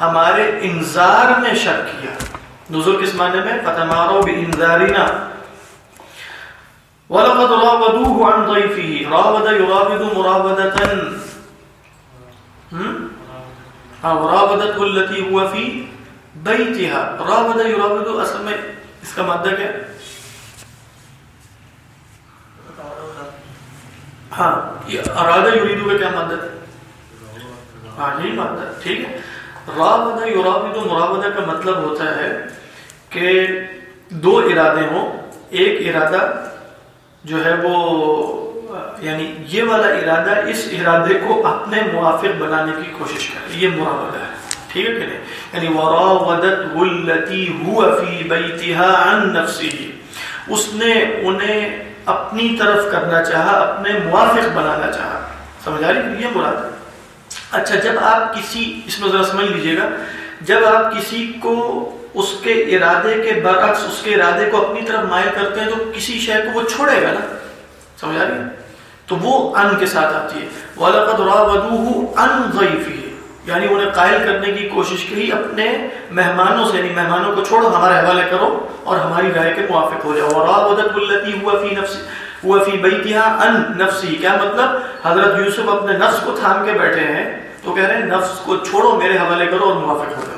A: ہمارے انذار میں شک کیا۔ نزول کس معنی میں؟ فتمارو بانذارنا ولقد راودوه عن ضيفه. راود يراود مراودة. راودته التي هو في بيتها. راود يراود اصل میں اس کا مادہ کیا ہاں ارادہ یریدو کا کیا مادہ تھا ہاں یہی مادہ ٹھیک ہے. راودہ یراود مراودہ کا مطلب ہوتا ہے کہ دو ارادے ہوں۔ ایک ارادہ جو ہے وہ یعنی یہ والا ارادہ اس ارادے کو اپنے موافق بنانے کی کوشش کرے۔ یہ مراودہ ہے۔ ٹھیک ہے کہ نہیں؟ یعنی وراودت هو عن نفسه اس نے انہیں اپنی طرف کرنا چاہا، اپنے موافق بنانا چاہا۔ سمجھ آ رہی یہ مراد ہے۔ اچھا جب آپ کسی، اس میں ذرا سمجھ لیجیے گا۔ جب آپ کسی کو اس کے ارادے کے برعکس اس کے ارادے کو اپنی طرف مائل کرتے ہیں تو کسی شے کو وہ چھوڑے گا نا۔ سمجھ آ رہی ہے؟ تو وہ ان کے ساتھ آتی ہے۔ وَلَقَدْ رَاوَدُوهُ عَنْ ضَيْفِهِ۔ یعنی انہیں قائل کرنے کی کوشش کی اپنے مہمانوں سے یعنی مہمانوں کو چھوڑو، ہمارے حوالے کرو اور ہماری رائے کے موافق ہو جاؤ وَرَاوَدَتْ الَّتِي هُوَ فِي نَفْسِ هُوَ فِي بَيْتِهَا عَنْ نَفْسِهِ۔ کیا مطلب؟ حضرت یوسف اپنے نفس کو تھام کے بیٹھے ہیں تو کہہ رہے ہیں، نفس کو چھوڑو، میرے حوالے کرو اور موافق ہو۔ جاؤ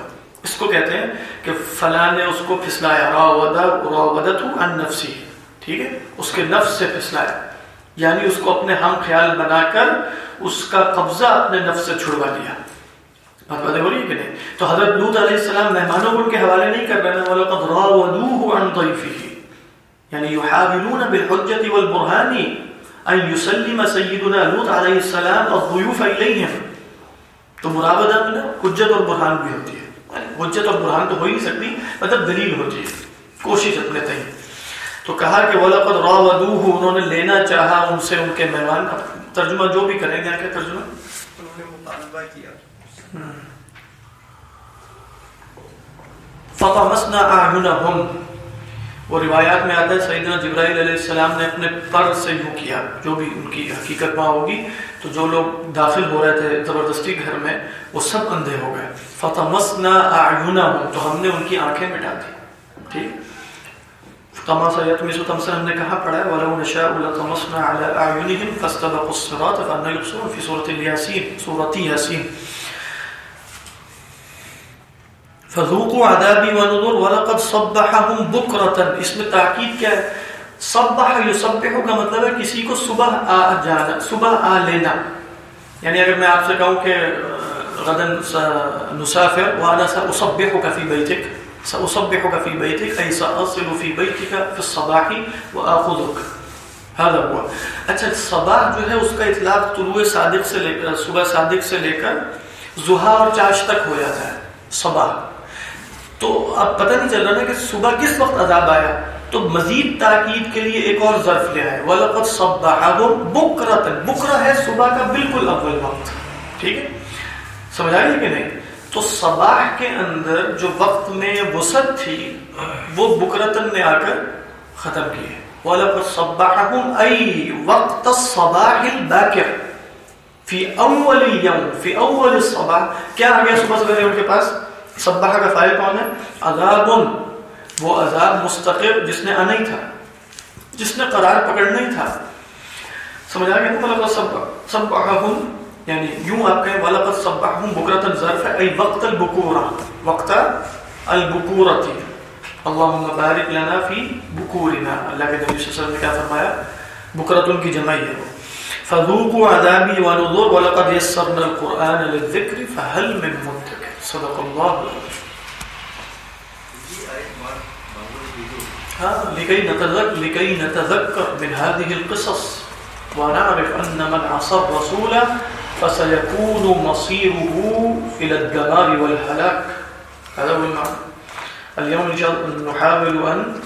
A: کو کہتے ہیں کہ فلاں نے اس کو پھسلایا راودت عن نفسی، ٹھیک ہے؟ اس کے نفس سے پھسلایا۔ یعنی اس کو اپنے ہم خیال بنا کر اس کا قبضہ اپنے نفس سے چھڑوا لیا بات ہو رہی ہے کہ نہیں؟ تو حضرت لوط علیہ السلام مہمانوں کو ان کے حوالے نہیں کر رہے ہیں، وَلَقَدْ رَاوَدُوهُ عَنْ ضَيْفِهِ یعنی يُحَاوِلُونَ بِالْحُجَّةِ وَالْبُرْهَانِ أَنْ يُسَلِّمَ سَيِّدُنَا لوط علیہ السلام الضُّيُوفَ إِلَيْهِمْ۔ تو مرابطہ میں حجت اور برہان بھی ہوتی ہے۔ حجت اور برہان تو ہو ہی نہیں سکتی مطلب دلیل ہوتی ہے کوشش اپنے تئیں۔ تو کہا کہ وَلَقَدْ رَاوَدُوهُ انہوں نے لینا چاہا ان سے ان کے مہمان۔ ترجمہ جو بھی کریں گے کیا ترجمہ۔
B: انہوں نے مطالبہ کیا۔
A: فطمسنا اعینهم وہ روایات میں آتا ہے، سیدنا جبرائیل علیہ السلام نے اپنے پر سے یوں کیا، جو بھی ان کی حقیقت وہاں ہوگی۔ تو جو لوگ داخل ہو رہے تھے زبردستی گھر میں، وہ سب اندھے ہو گئے۔ فتمسنا اعینهم تو ہم نے ان کی آنکھیں مٹا دی۔ ٹھیک؟ تما سید تماسا یتمس تمسا، ہم نے کہا، پڑھا ہے، ولو نشاء لطمسنا على اعینهم فاستبقوا الصراط فانا يبصرون في سورة الياسين، سورة ياسين فذوقوا عذابي ونذر ولقد صبحهم بكرة. اس میں تاکید کیا ہے؟ صبح یصبح کا مطلب ہے کسی کو صبح آ جانا، صبح آ لینا. یعنی اگر میں آپ سے کہوں کہ غدا نسافر، وانا ساصبحك في بيتك سأصبحك في بيتك أي سأصل في بيتك في الصباح وآخذك هذا هو. اچھا صباح جو ہے، اس کا اطلاق طلوع صادق سے لے کر صبح صادق سے لے کر زہا اور چاش تک ہو جاتا ہے صبح تو اب پتہ نہیں چل رہا نا کہ صبح کس وقت عذاب آیا۔ تو مزید تاکید کے لیے ایک اور ظرف لیا ہے وَلَقَدْ صَبَّحَهُمْ بُكْرَةً۔ بکرا ہے صبح کا بالکل اول وقت۔ ٹھیک ہے؟ سمجھ آئیے کہ نہیں؟ تو صباح کے اندر جو وقت میں وسط تھی، وہ بکرتن نے آ کر ختم کی ہے۔ وَلَقَدْ صَبَّحَهُمْ أَيْ وَقْتَ الصَّبَاحِ الْبَاكِرِ۔ فی اول اليوم فی اول الصباح۔ کیا آ گیا صبح سویرے ان کے پاس؟ صبح کا فائل کون ہے؟ عذاب، وہ عذاب مستقر جس نے آنا ہی تھا، جس نے قرار پکڑنا ہی تھا۔ سمجھ آ گیا وَلَقَدْ صَبَّحَهُمْ یعنی یوں آپ کہیں والا وَلَقَدْ صَبَّحْهُمْ بُكْرَةً ظرف ہے ای وقت البکورہ، وقت البکورتی اللہم بارک لنا فی بکورنا۔ اللہ کے نبی صلی اللہ علیہ وسلم نے کیا فرمایا؟ بکرتن کی جمعی ہے وہ۔ فذوقوا عذابی ونظر ولقد يسرنا القرآن للذکر فهل من منتق صدق اللہ. لكي نتذكر لكي نتذكر من هذه القصص. ونعرف أن من عصى الرسول فسيكون مصيره إلى الدمار والهلاك هذا هو المعنى اليوم نحاول أن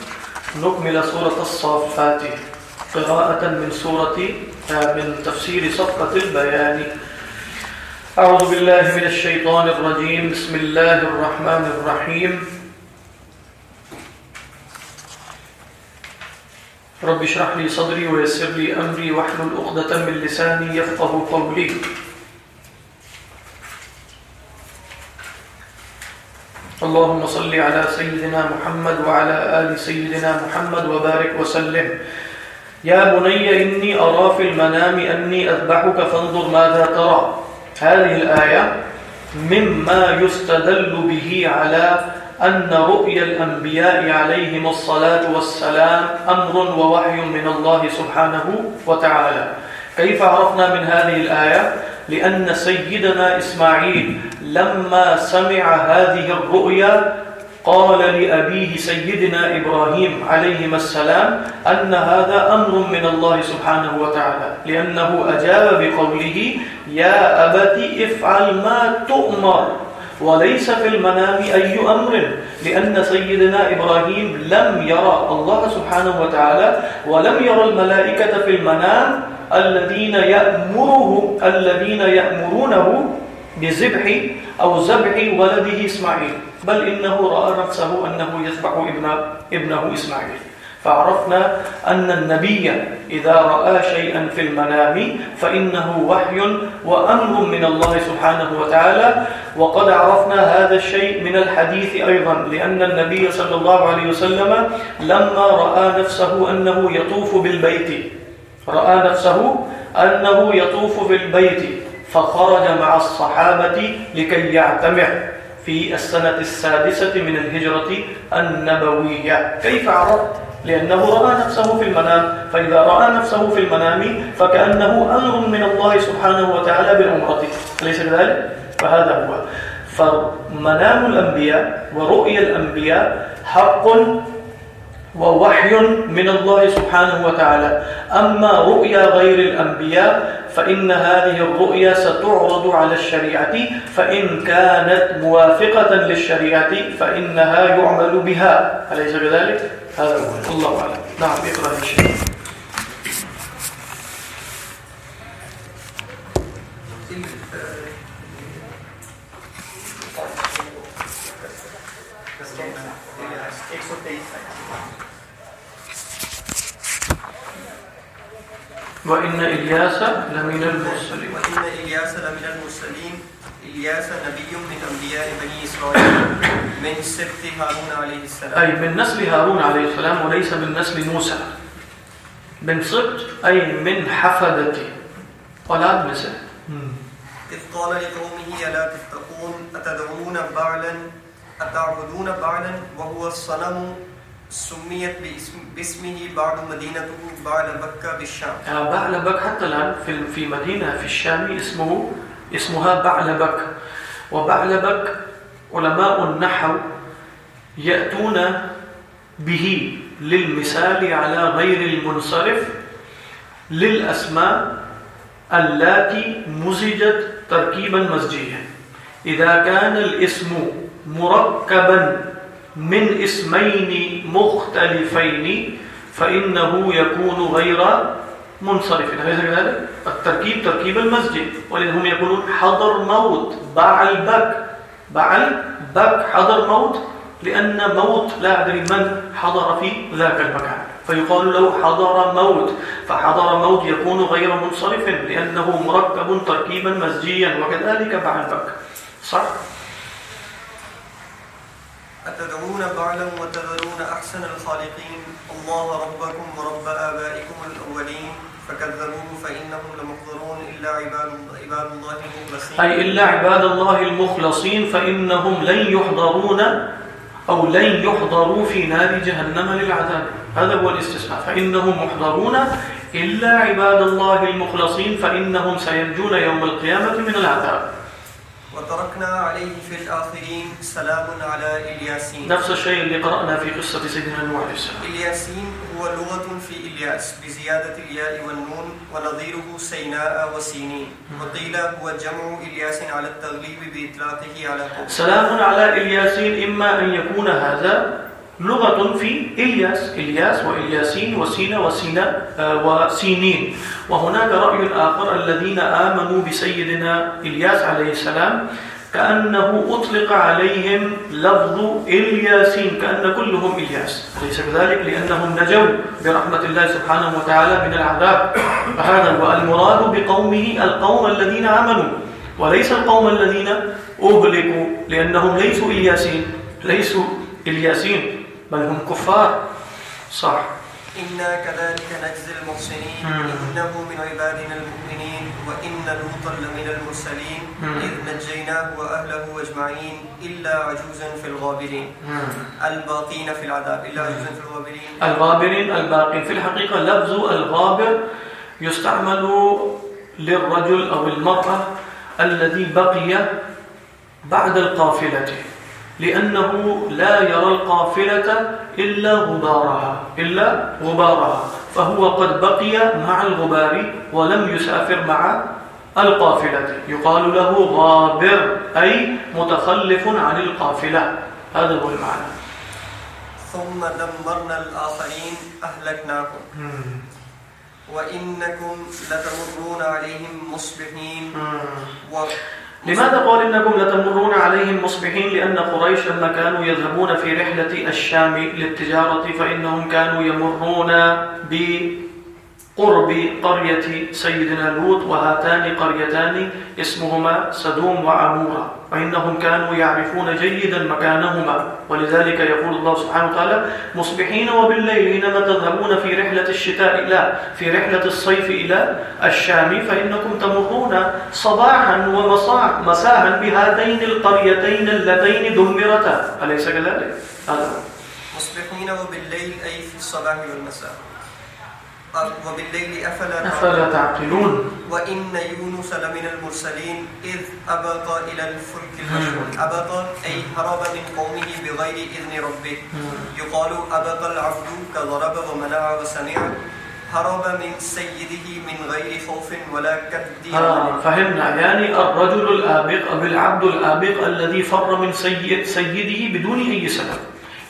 A: نكمل سورة الصافات قراءة من سورة من تفسير صفقة البيان. أعوذ بالله من الشيطان الرجيم. بسم الله الرحمن الرحيم. رب اشرح لي صدري ويسر لي أمري واحلل عقدة من لساني يفقه قولي. اللهم صل على سيدنا محمد وعلى آل سيدنا محمد وبارك وسلم. يا بني إني أرى في المنام أني أذبحك فانظر ماذا ترى. هذه الآية مما يستدل به على أن رؤيا الأنبياء عليهم الصلاة والسلام أمر ووحي من الله سبحانه وتعالى كيف عرفنا من هذه الآية؟ لأن سيدنا إسماعيل لما سمع هذه الرؤيا قال لأبيه سيدنا إبراهيم عليهما السلام أن هذا أمر من الله سبحانه وتعالى، لأنه أجاب بقوله، يا أبت افعل ما تؤمر، وليس في المنام أي أمر، لأن سيدنا إبراهيم لم يرى الله سبحانه وتعالى، ولم يرى الملائكة في المنام الذين يأمره الذين يأمرونه بذبح أو ذبح ولده إسماعيل بل إنه رأى نفسه أنه يذبح ابن ابنه إسماعيل فعرفنا أن النبي إذا رأى شيئا في المنام فإنه وحي وأمر من الله سبحانه وتعالى وقد عرفنا هذا الشيء من الحديث أيضا لأن النبي صلى الله عليه وسلم لما رأى نفسه أنه يطوف بالبيت رأى نفسه أنه يطوف بالبيت فخرج مع الصحابة لكي يعتمع في السنة السادسة من الهجرة النبوية. كيف عرف؟ لأنه رأى نفسه في المنام. فإذا رأى نفسه في المنام فكأنه أمر من الله سبحانه وتعالى بالعمرة. أليس كذلك؟ فهذا هو. فمنام الأنبياء ورؤيا الأنبياء حق ووحي من الله سبحانه وتعالى. أما رؤيا غير الأنبياء فإن هذه الرؤيا ستعرض على الشريعة، فإن كانت موافقة للشريعة فإنها يعمل بها. أليس كذلك؟ هذا هو. الله أعلم. نعم، اقرأ الشيء وإن إلياس لمن المرسلين.
B: وإن إلياس لمن المرسلين. إلياس نبي من أنبياء بني إسرائيل. من سبت هارون عليه السلام.
A: أي من نسل هارون عليه السلام وليس من نسل موسى. من سبت أي من حفدته أولاد مثل
B: إذ قال لقومه ألا تتقون؟ أتدعون بعلا؟ أتعبدون بعلا؟ وهو الصنم سميت باسمه بعد مدينته بعل بكة بالشام۔
A: بعلبك حتى الآن في في مدينة في الشام اسمه اسمها بعلبك وبعلبك علماء النحو يأتون به للمثال على غير المنصرف للأسماء التي مزجت تركيبا مزجيا إذا كان الاسم مركبا من اسمين مختلفين فإنه يكون غير منصرف أليس كذلك؟ التركيب تركيب المسجد ولذلك يقولون حضر موت، بعل بك بعل بك حضر موت، لأن موت لا أدري من حضر في ذاك المكان فيقال له حضر موت، فحضر موت يكون غير منصرف لأنه مركب تركيبا مزجيا وكذلك بعل بك صح؟
B: أتدعون بعلا وتذرون أحسن الخالقين؟ الله ربكم ورب آبائكم الأولين. فكذبوه فإنهم لمحضرون إلا عباد عباد الله المخلصين.
A: أي إلا عباد الله المخلصين، فإنهم لن يحضرون أو لن يحضروا في نار جهنم للعذاب. هذا هو الاستثناء. فإنهم محضرون إلا عباد الله المخلصين، فإنهم سينجون يوم القيامة من العذاب.
B: وتركنا عليه في الآخرين سلام على إلياسين.
A: نفس الشيء اللي قرأنا في قصة سيدنا نوح عليه السلام.
B: إلياسين هو لغة في إلياس بزيادة الياء والنون ونظيره سيناء وسينين. وقيل هو جمع إلياس على التغليب بإطلاقه على قوم
A: سلام على إلياسين إما أن يكون هذا لغة في إلياس إلياس وإلياسين وسينا وسينا آه، وسينين. وهناك رأي آخر الذين آمنوا بسيدنا إلياس عليه السلام كأنه أطلق عليهم لفظ إلياسين كأن كلهم إلياس. ليس كذلك لأنهم نجوا برحمة الله سبحانه وتعالى من العذاب. فهذا هو المراد بقومه القوم الذين آمنوا. وليس القوم الذين أهلكوا لأنهم ليسوا إلياسين ليسوا إلياسين. بل هم كفار. صح.
B: إنا كذلك نجزي المحسنين. إنه من عبادنا المؤمنين. وإن لوطا لمن المرسلين. إذ نجيناه وأهله أجمعين إلا عجوزا في الغابرين. الباقين في العذاب. إلا عجوزا في الغابرين.
A: الغابرين الباقين. في الحقيقة لفظ الغابر يستعمل للرجل أو المرأة الذي بقي بعد القافلة. لأنه لا يرى القافلة إلا غبارها إلا غبارها. فهو قد بقي مع الغبار ولم يسافر مع القافلة. يقال له غابر أي متخلف عن القافلة. هذا هو المعنى.
B: ثم دمرنا الآخرين أهلكناهم وإنكم لتمرون عليهم مصبحين. و...
A: لماذا قال إنكم لتمرون عليهم مصبحين لأن قريش لما كانوا يذهبون في رحلة الشام للتجارة فإنهم كانوا يمرون بقرب قرية سيدنا لوط وهاتان قريتان اسمهما سدوم وعمورة فإنهم كانوا يعرفون جيدا مكانهما، ولذلك يقول الله سبحانه وتعالى مصبحين وبالليل حينما تذهبون في رحلة الشتاء لا في رحلة الصيف إلى الشام، فإنكم تمرون صباحا ومساء مساء بهاتين القريتين اللتين دمرتا. أليس كذلك؟ هذا
B: مصبحين وبالليل أي في الصباح والمساء. وبالليل أفلا تعقلون.
A: أفلا تعقلون.
B: وإن يونس لمن المرسلين إذ أبط إلى الفلك المشحون. أبط أي هرب من قومه بغير إذن ربه. يقال أبط العبد كضرب ومنع وسمع. هرب من سيده من غير خوف ولا كد.
A: آه فهمنا. يعني الرجل الآبق أو العبد الآبق الذي فر من سيد سيده بدون أي سبب.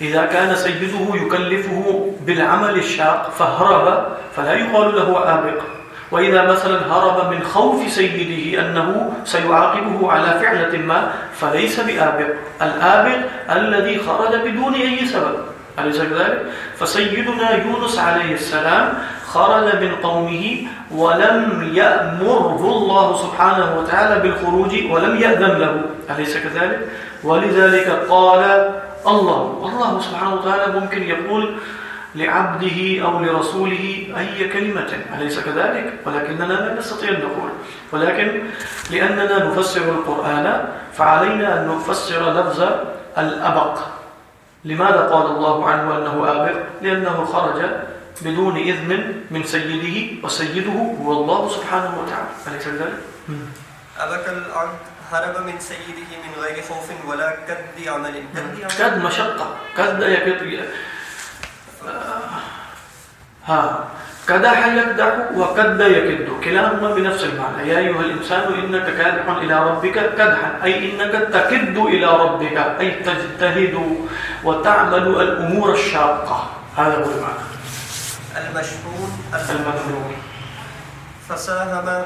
A: إذا كان سيده يكلفه بالعمل الشاق فهرب فلا يقال له آبق وإذا مثلا هرب من خوف سيده أنه سيعاقبه على فعلة ما فليس بآبق الآبق الذي خرج بدون أي سبب أليس كذلك؟ فسيدنا يونس عليه السلام خرج من قومه ولم يأمره الله سبحانه وتعالى بالخروج ولم يأذن له أليس كذلك؟ ولذلك قال الله الله سبحانه وتعالى ممكن يقول لعبده أو لرسوله أي كلمة أليس كذلك؟ ولكننا لا نستطيع أن نقول ولكن لأننا نفسر القرآن، فعلينا أن نفسر لفظ الأبق لماذا قال الله عنه أنه آبق؟ لأنه خرج بدون إذن من سيده، وسيده هو الله سبحانه وتعالى أليس كذلك؟
B: أبك العبد هرب من سيده من غير خوف ولا كد عمل. كد عمل.
A: كد مشقة. كد يكد ها. كدح يكدح وكد يكد. كلاهما بنفس المعنى. يا أيها الإنسان إنك كادح إلى ربك كدحا. أي إنك تكد إلى ربك. أي تجتهد وتعمل الأمور الشاقة. هذا هو المعنى.
B: المشحون.
A: المذموم
B: فساهم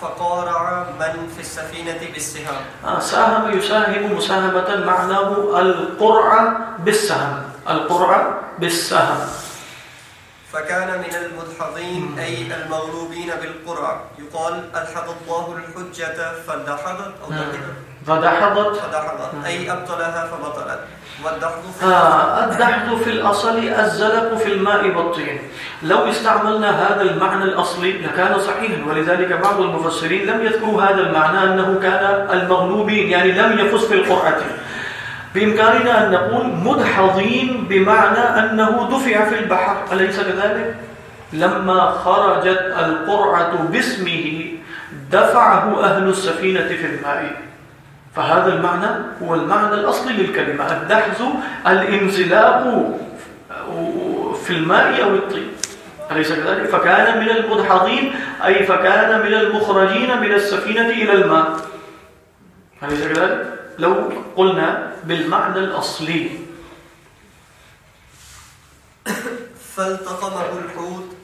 B: فقارع من في السفينة بالسهام.
A: ساهم يساهم مساهمة معناه القرعة بالسهم. القرعة بالسهم.
B: فكان من المدحضين أي المغلوبين بالقرعة يقال ألحق الله الحجة فدحضت أو دحضت.
A: فدحضت.
B: فدحضت. أي أبطلها فبطلت.
A: الدحض في الأصل الزلق في الماء والطين لو استعملنا هذا المعنى الأصلي لكان صحيحا ولذلك بعض المفسرين لم يذكروا هذا المعنى أنه كان المغلوبين يعني لم يفز في القرعة بإمكاننا أن نقول مدحضين بمعنى أنه دفع في البحر. أليس كذلك؟ لما خرجت القرعة باسمه دفعه أهل السفينة في الماء. فهذا المعنى هو المعنى الأصلي للكلمة الدحز الانزلاق في الماء أو الطين أليس كذلك؟ فكان من المدحضين أي فكان من المخرجين من السفينة إلى الماء أليس كذلك؟ لو قلنا بالمعنى الأصلي
B: فالتقمه الحوت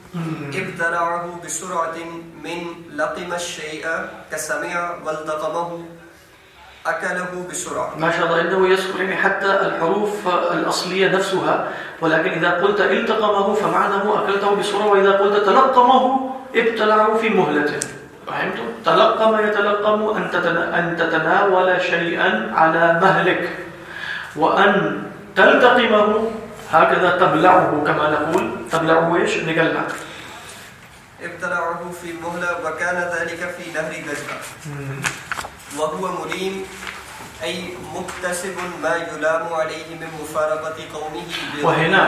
B: ابتلعه بسرعة من لقم الشيء كسمع والتقمه أكله بسرعة.
A: ما شاء الله إنه يعني حتى الحروف الأصلية نفسها ولكن إذا قلت التقمه فمعناه أكلته بسرعة وإذا قلت تلقمه ابتلعه في مهلة. فهمتم؟ تلقم يتلقم أن, تتنا... أن تتناول شيئا على مهلك. وأن تلتقمه هكذا تبلعه كما نقول. تبلعه إيش؟ نقلع
B: ابتلعه في مهلة وكان ذلك في نهر جزة وهو مليم أي مكتسب ما يلام عليه من مفارقة قومه
A: وهنا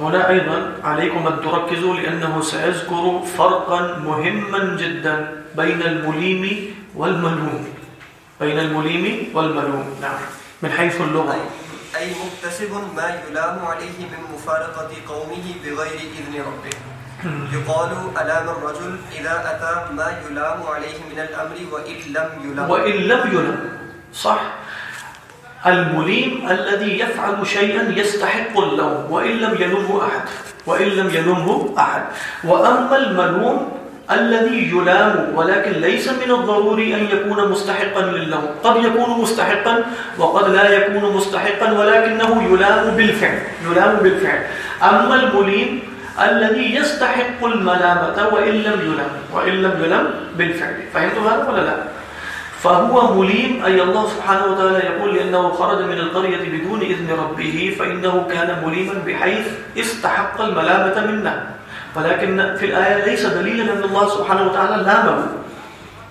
A: وهنا أيضا عليكم أن تركزوا لأنه سيذكر فرقا مهما جدا بين المليم والملوم. بين المليم والملوم نعم. من حيث اللغة.
B: أي مكتسب ما يلام عليه من مفارقة قومه بغير إذن ربه. يقال ألام الرجل إذا أتى ما يلام عليه من الأمر وإن لم يلام.
A: وإن لم يلام. صح. المليم الذي يفعل شيئا يستحق اللوم. وإن لم يلومه أحد. وإن لم يلومه أحد. وأما الملوم الذي يلام، ولكن ليس من الضروري أن يكون مستحقا للوم. قد يكون مستحقا وقد لا يكون مستحقا، ولكنه يلام بالفعل. يلام بالفعل. أما المليم الذي يستحق الملامة وإن لم يلم وإن لم يلم بالفعل. فهمتم هذا ولا لا؟ فهو مليم، أي الله سبحانه وتعالى يقول لأنه خرج من القرية بدون إذن ربه، فإنه كان مليما بحيث استحق الملامة منا. ولكن في الآية ليس دليلا أن الله سبحانه وتعالى لامه،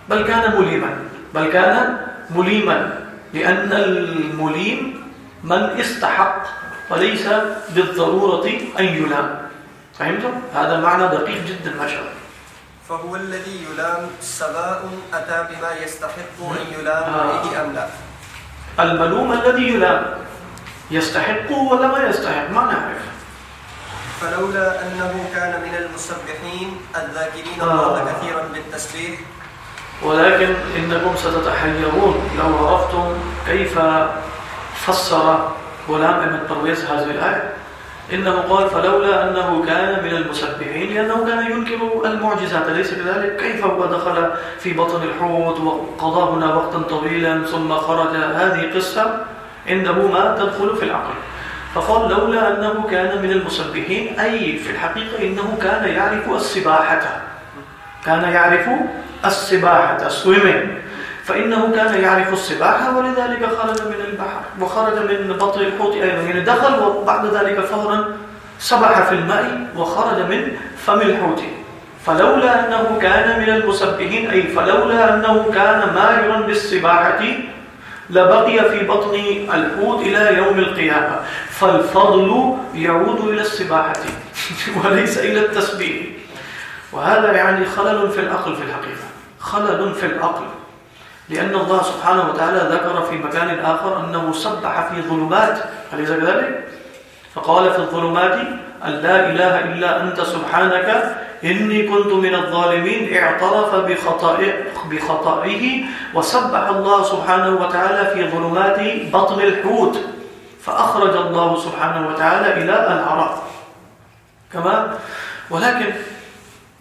A: بل كان مليما. بل كان مليما، لأن المليم من استحق، وليس بالضرورة أن يلام. فهمتم؟ هذا معنى دقيق جدا ما شاء الله.
B: فهو الذي يلام سواء أتى بما يستحق أن يلام. عليه أم لا.
A: الملوم الذي يلام. يستحق ولا ما يستحق؟ ما نعرف.
B: فلولا أنه كان من المسبحين الذاكرين. الله كثيرا بالتسبيح.
A: ولكن إنكم ستتحيرون. لو عرفتم كيف فسر غلام ابن طرويس هذه الآية. إنه قال فلولا أنه كان من المسبحين لأنه كان ينكر المعجزات أليس كذلك كيف هو دخل في بطن الحوت وقضى هنا وقتا طويلا ثم خرج هذه قصة عنده ما تدخل في العقل. فقال لولا أنه كان من المسبحين أي في الحقيقة إنه كان يعرف السباحة كان يعرف السباحة السويمين فإنه كان يعرف السباحة ولذلك خرج من البحر، وخرج من بطن الحوت أيضا، يعني دخل وبعد ذلك فوراً سبح في الماء وخرج من فم الحوت. فلولا أنه كان من المسبحين، أي فلولا أنه كان ماهرا بالسباحة، لبقي في بطن الحوت إلى يوم القيامة. فالفضل يعود إلى السباحة <laughs> وليس إلى التسبيح. وهذا يعني خلل في العقل في الحقيقة. خلل في العقل. لأن الله سبحانه وتعالى ذكر في مكان آخر أنه سبح في ظلمات أليس كذلك؟ فقال في الظلمات، أن لا إله إلا أنت سبحانك، إني كنت من الظالمين، اعترف بخطائه وسبح الله سبحانه وتعالى في ظلمات بطن الحوت. فأخرج الله سبحانه وتعالى إلى العراق كما؟ ولكن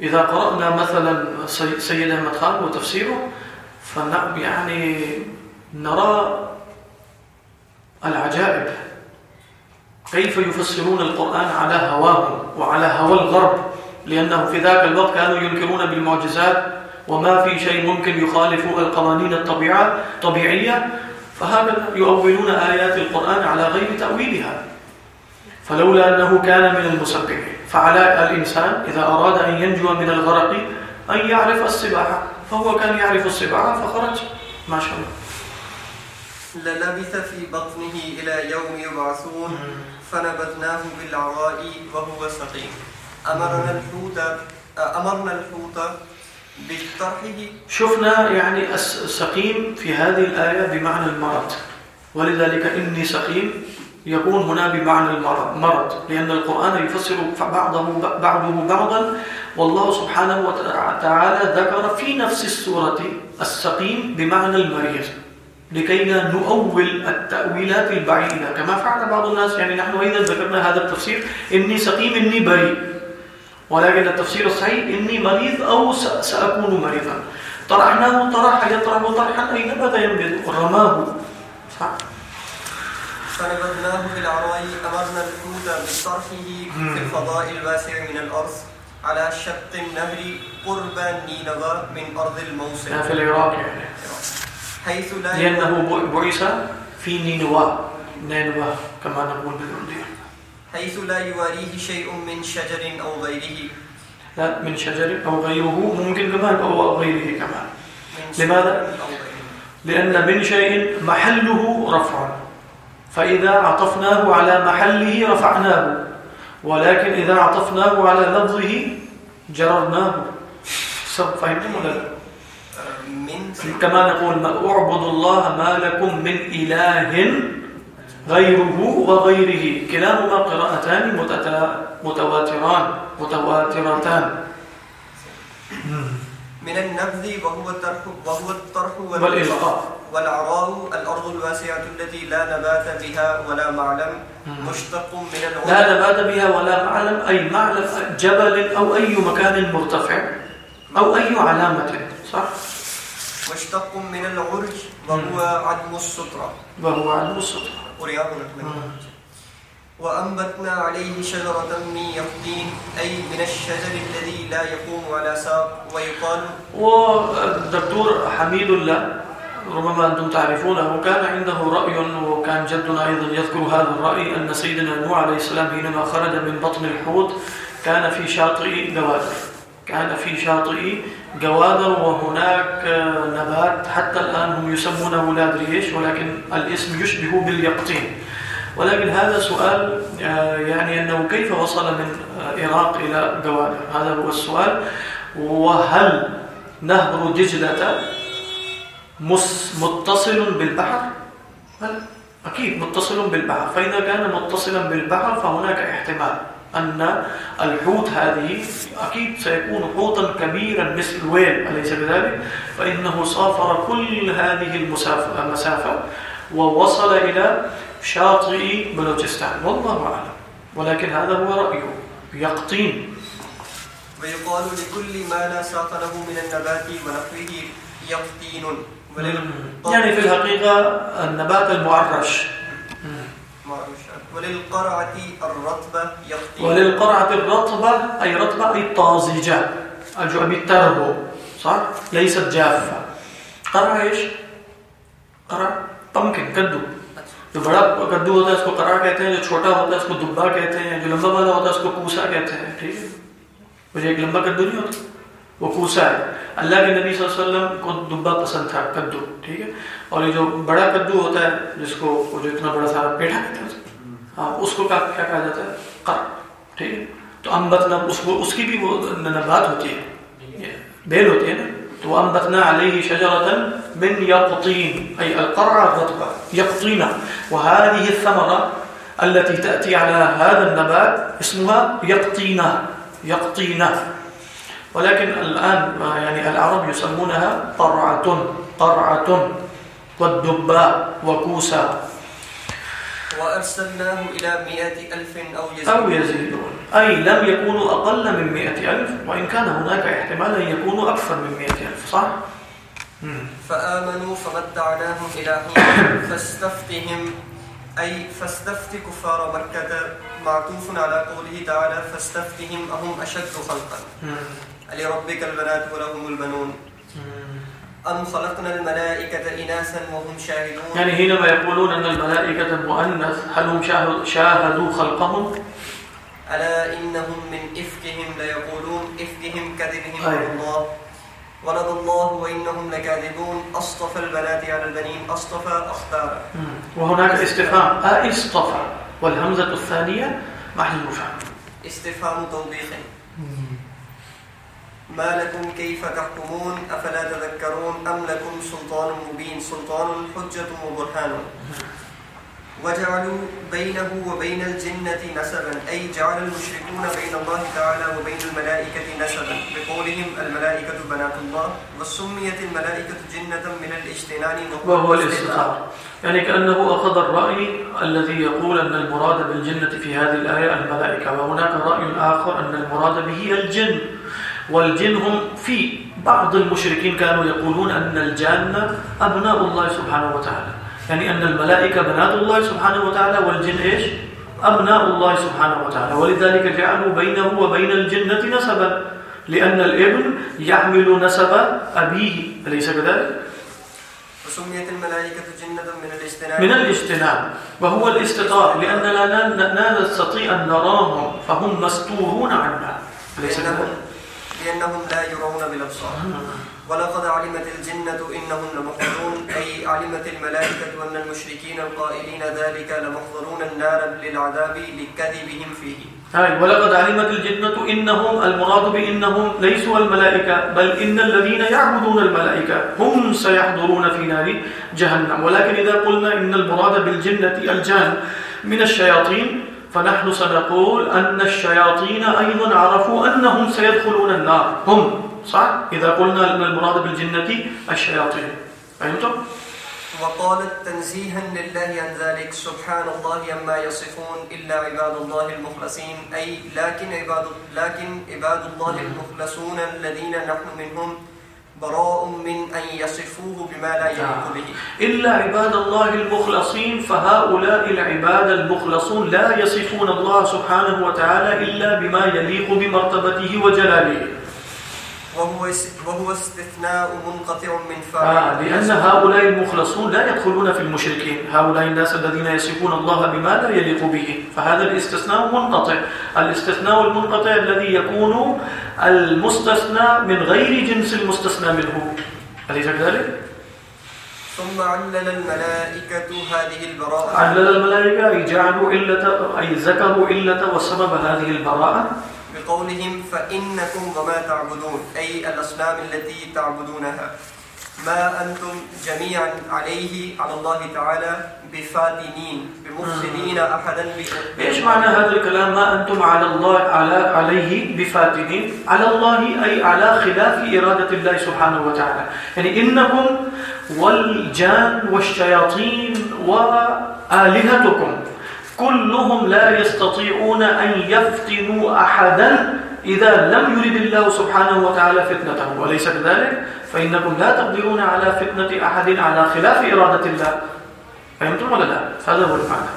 A: إذا قرأنا مثلا سيد أحمد خان وتفسيره فنعم يعني نرى العجائب. كيف يفسرون القرآن على هواهم وعلى هوى الغرب؟ لأنه في ذاك الوقت كانوا ينكرون بالمعجزات وما في شيء ممكن يخالف القوانين الطبيعة طبيعية فهذا يؤولون آيات القرآن على غير تأويلها. فلولا أنه كان من المسبحين. فعلى الإنسان إذا أراد أن ينجو من الغرق أن يعرف السباحة. فهو كان يعرف السباحة فخرج. ما شاء الله.
B: للبث في بطنه إلى يوم يبعثون. فنبذناه بالعراء وهو سقيم. أمرنا الحوت أمرنا الحوت بطرحه
A: شفنا يعني السقيم في هذه الآية بمعنى المرض. ولذلك إني سقيم. يكون هنا بمعنى المرض، لأن القرآن يفسر بعضه بعضه بعضا، والله سبحانه وتعالى ذكر في نفس السورة السقيم بمعنى المريض، لكي لا نؤول التأويلات البعيدة. كما فعل بعض الناس، يعني نحن أيضا ذكرنا هذا التفسير، إني سقيم، إني بريء. ولكن التفسير الصحيح، إني مريض أو سأكون مريضا. طرحناه طرح يطرح طرحا أي نبت ينبت رماه. صح؟
B: فنبذناه بالعراء أمرنا الحوت بطرحه في الفضاء الواسع من الأرض على شق النهر قرب نينوى من أرض الموصل
A: في العراق يعني.
B: حيث لا
A: لأنه بعث في نينوى نينوى كما نقول بالأردية.
B: حيث لا يواريه شيء من شجر أو غيره.
A: لا من شجر أو غيره. ممكن كمان أو غيره كمان. لماذا؟ لأن من شيء محله رفع. فإذا عطفناه على محله رفعناه ولكن إذا عطفناه على لفظه جررناه فهمتم ولا لا؟ كما نقول ما اعبد الله ما لكم من إله غيره وغيره كلاهما قراءتان متواتران متواترتان
B: من النبذ وهو الطرح وهو الطرح
A: والإلقاء.
B: والعراء الأرض الواسعة التي لا نبات بها ولا معلم مشتق من
A: لا نبات بها ولا معلم أي معلم جبل أو أي مكان مرتفع أو أي علامة صح؟
B: مشتق من العرج وهو عدم السطرة
A: وهو عدم السطرة
B: ورياض وأنبتنا عليه شجرة من يقطين، أي من الشجر الذي لا يقوم على ساق ويقال
A: والدكتور حميد الله ربما أنتم تعرفونه كان عنده رأي وكان جدنا أيضا يذكر هذا الرأي أن سيدنا نوح عليه السلام حينما خرج من بطن الحوت كان في شاطئ جوادر كان في شاطئ جوادر وهناك نبات حتى الآن هم يسمونه لا أدري إيش، ولكن الاسم يشبه باليقطين. ولكن هذا سؤال يعني أنه كيف وصل من العراق إلى جوادر هذا هو السؤال. وهل نهر دجلة متصل بالبحر؟ أكيد متصل بالبحر. فإذا كان متصلا بالبحر فهناك احتمال أن الحوت هذه، أكيد سيكون حوتا كبيرا مثل الويل، أليس كذلك فإنه سافر كل هذه المسافة ووصل إلى شاطئ بلوچستان والله أعلم ولكن هذا هو رأيه يقطين.
B: ويقال لكل ما لا ساق له من النبات ونحوه يقطين.
A: يعني في الحقيقة النبات المعرش.
B: وللقرعة الرطبة يقطين.
A: وللقرعة الرطبة أي رطبة أي طازجة. أبي التربو صح؟ ليست جافة. قرع ايش قرع پمکن کدو جو بڑا کدو ہوتا ہے، اس کو قرع کہتے ہیں، جو چھوٹا ہوتا ہے، اس کو دبا کہتے ہیں، جو لمبا والا ہوتا ہے، اس کو کوسا کہتے ہیں، ٹھیک ہے؟ مجھے ایک لمبا کدو نہیں ہوتا، وہ کوسا ہے۔ اللہ کے نبی صلی اللہ علیہ وسلم کو دبا پسند تھا، کدو، ٹھیک ہے؟ اور یہ جو بڑا کدو ہوتا ہے، جس کو جو اتنا بڑا سارا پیٹھا کہتے ہیں ہاں اس کو کیا کہا جاتا ہے؟ قرع ٹھیک ہے؟ تو امبتنا اس کو، اس کی بھی وہ نبات ہوتی ہے بیل ہوتی ہے نا؟ تو انبتنا عليه شجرة من يقطين، أي القرع الرطبة يقطينة وهذه الثمرة التي تأتي على هذا النبات اسمها يقطينة يقطينة. ولكن الآن، يعني العرب يسمونها قرعة قرعة. والدباء وكوسا
B: وأرسلناه إلى مئة ألف أو يزيدون,
A: أو يزيدون. أي لم يكونوا أقل من مئة ألف وإن كان هناك احتمال أن يكونوا أكثر من مئة ألف صح؟
B: فآمنوا فمتعناهم إلى حين <coughs> فاستفتهم أي فاستفت كفار مكة. معطوف على قوله تعالى فاستفتهم أهم أشد خلقا. لربك البنات ولهم البنون. أم خلقنا الملائكة إناسا وهم شاهدون؟
A: يعني حينما يقولون أن الملائكة مؤنث هل هم شاهدوا خلقهم؟
B: ألا إنهم من إفكهم ليقولون إفكهم كذبهم على الله. ولد الله وإنهم لكاذبون. أصطفى البنات على البنين. أصطفى أختار.
A: وهناك استفهام. أصطفى والهمزة الثانية محذوفة
B: استفهام توبيخ. ما لكم كيف تحكمون؟ أفلا تذكرون أم لكم سلطان مبين؟ سلطان حجة وبرهان. وجعلوا بينه وبين الجنة نسبا. أي جعل المشركون بين الله تعالى وبين الملائكة نسبا. بقولهم الملائكة بنات الله وسميت الملائكة جنة من الاجتنان
A: وهو الاستطاع يعني كأنه أخذ الرأي الذي يقول أن المراد بالجنة في هذه الآية الملائكة وهناك رأي آخر أن المراد به الجن. والجن هم في بعض المشركين كانوا يقولون أن الجنة أبناء الله سبحانه وتعالى. يعني أن الملائكة بنات الله سبحانه وتعالى والجن إيش؟ أبناء الله سبحانه وتعالى. ولذلك جعلوا بينه وبين الجنة نسبا. لأن الابن يحمل نسب أبيه. أليس كذلك؟
B: وسميت الملائكة جنة من الاجتناب.
A: من الاجتناب. وهو الاستطاع. لأننا لا نستطيع أن نراهم. فهم مستورون عنا
B: أليس كذلك؟ لأنهم لا يرون بالأبصار. ولقد علمت الجنة إنهم لمحضرون. أي علمت الملائكة أن المشركين القائلين ذلك لمحضرون النار للعذاب لكذبهم فيه.
A: هاي ولقد علمت الجنة إنهم، المراد بإنهم ليسوا الملائكة، بل إن الذين يعبدون الملائكة هم سيحضرون في نار جهنم. ولكن إذا قلنا إن المراد بالجنة الجان من الشياطين فنحن سنقول أن الشياطين أيضا عرفوا أنهم سيدخلون النار هم صح؟ إذا قلنا أن المراد بالجنة الشياطين فهمتم؟
B: وقالت تنزيها لله عن ذلك سبحان الله عما يصفون إلا عباد الله المخلصين أي لكن عباد, لكن عباد الله المخلصون الذين نحن منهم براء من أن يصفوه بما لا يليق به.
A: إلا عباد الله المخلصين فهؤلاء العباد المخلصون لا يصفون الله سبحانه وتعالى إلا بما يليق بمرتبته وجلاله.
B: وهو وهو استثناء منقطع من فاعل.
A: آه لأن هؤلاء المخلصون لا يدخلون في المشركين. هؤلاء الناس الذين يصفون الله بما لا يليق به. فهذا الاستثناء منقطع. الاستثناء المنقطع الذي يكون المستثنى من غير جنس المستثنى منه. أليس كذلك؟
B: ثم علل الملائكة هذه البراءة.
A: علل الملائكة أي جعلوا إلة أي ذكروا إلة وسبب هذه البراءة.
B: بقولهم فإنكم وما تعبدون أي الأصنام التي تعبدونها. ما أنتم جميعا عليه على الله تعالى بفاتنين بمفسدين أحدا
A: إيش معنى هذا الكلام؟ ما أنتم على الله على عليه بفاتنين. على الله أي على خلاف إرادة الله سبحانه وتعالى. يعني إنكم والجان والشياطين وآلهتكم. كلهم لا يستطيعون أن يفتنوا أحدا إذا لم يرد الله سبحانه وتعالى فتنته. وليس كذلك؟ فإنكم لا تقدرون على فتنة أحد على خلاف إرادة الله. فهمتم ولا لا؟ هذا هو المعنى.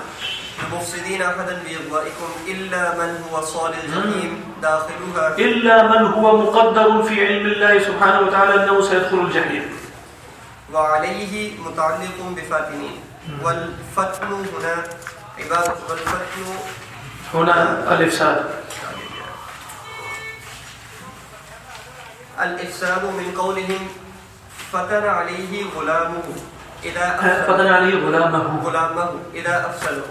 B: المفسدين أحدا بإغوائكم إلا من هو صال الجحيم داخلها.
A: إلا من هو مقدر في علم الله سبحانه وتعالى أنه سيدخل الجحيم.
B: وعليه متعلق بفاتنين. والفتن هنا عباد والفتن
A: هنا الإفساد
B: الإفساد من قولهم فتن عليه غلامه إذا
A: فتن عليه غلامه
B: غلامه إذا أفسده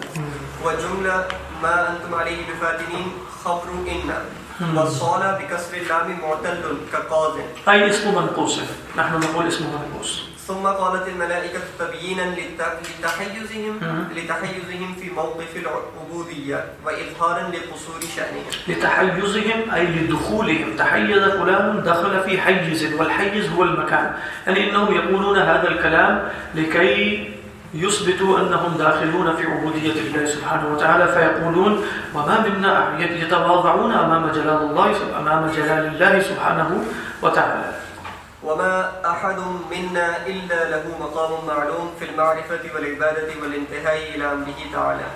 B: وجملة ما أنتم عليه بفاتنين خبر إن والصالة بكسر اللام معتل كقاض
A: أي اسم منقوص نحن نقول اسم منقوص۔
B: ثم قالت الملائكة تبيينا لتحيزهم. لتحيزهم في موقف العبودية وإظهارا لقصور شأنهم.
A: لتحيزهم أي لدخولهم. تحيز فلان دخل في حيز والحيز هو المكان. يعني إنهم يقولون هذا الكلام لكي يثبتوا أنهم داخلون في عبودية الله سبحانه وتعالى فيقولون وما منا يتواضعون أمام جلال الله أمام جلال الله سبحانه وتعالى.
B: وما أحد منا إلا له مقام معلوم في المعرفة والعبادة والانتهاء إلى أمره تعالى.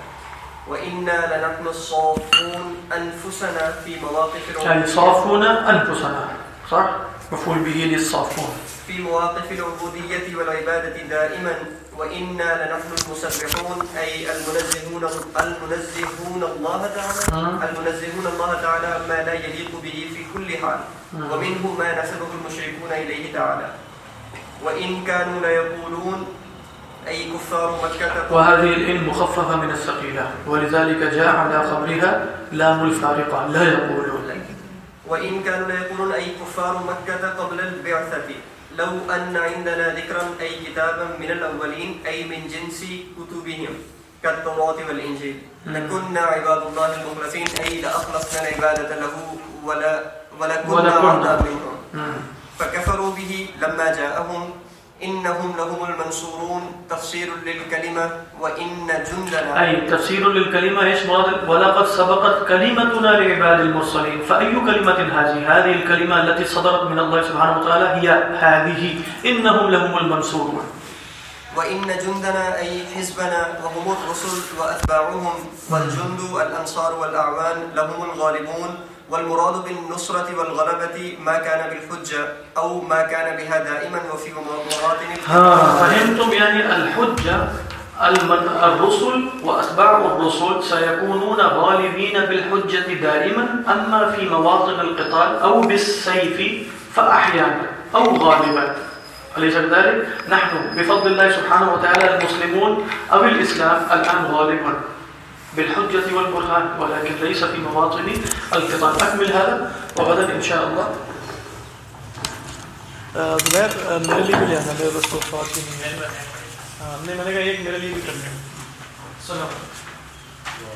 B: وإنا لنحن الصافون أنفسنا في مواقف
A: يعني صافون أنفسنا صح؟ مفعول به للصافون.
B: في مواقف العبودية والعبادة دائما. وإنا لنحن المسبحون أي المنزهون المنزهون الله تعالى. المنزهون الله تعالى ما لا يليق به في كل حال. ومنه ما نسبه المشركون إليه تعالى وإن كانوا ليقولون أي كفار مكة
A: وهذه الإن مخففة من الثقيلة ولذلك جاء على خبرها لام الفارقة لا يقولون
B: وإن كانوا ليقولون أي كفار مكة قبل البعثة لو أن عندنا ذكرا أي كتابا من الأولين أي من جنس كتبهم كالتوراة والإنجيل. لكنا عباد الله المخلصين أي لأخلصنا العبادة له ولا ولكنا. عبدا منهم. فكفروا به لما جاءهم إنهم لهم المنصورون. تفسير للكلمة وإن جندنا
A: أي تفسير للكلمة إيش مراد؟ ولقد سبقت كلمتنا لعباد المرسلين. فأي كلمة هذه؟ هذه الكلمة التي صدرت من الله سبحانه وتعالى هي هذه. إنهم لهم المنصورون.
B: وإن جندنا أي حزبنا وهم الرسل وأتباعهم والجند الأنصار والأعوان لهم الغالبون. والمراد بالنصرة والغلبة ما كان بالحجة أو ما كان بها دائما وفي مواطن
A: ها، فهمتم يعني الحجة، المن، الرسل وأتباع الرسل سيكونون غالبين بالحجة دائما، أما في مواطن القتال أو بالسيف فأحيانا أو غالبا. أليس كذلك؟ نحن بفضل الله سبحانه وتعالى المسلمون أو الإسلام الآن غالبا. بالحجة والبرهان ولكن ليس في مواطن القتال أكمل هذا وغدا إن شاء الله.
C: زبیر میرے لیے بھی لے آنا میرے بس تو خواتین نہیں ہے میں نے کہا ایک میرے لیے بھی کر لیں
A: سلام.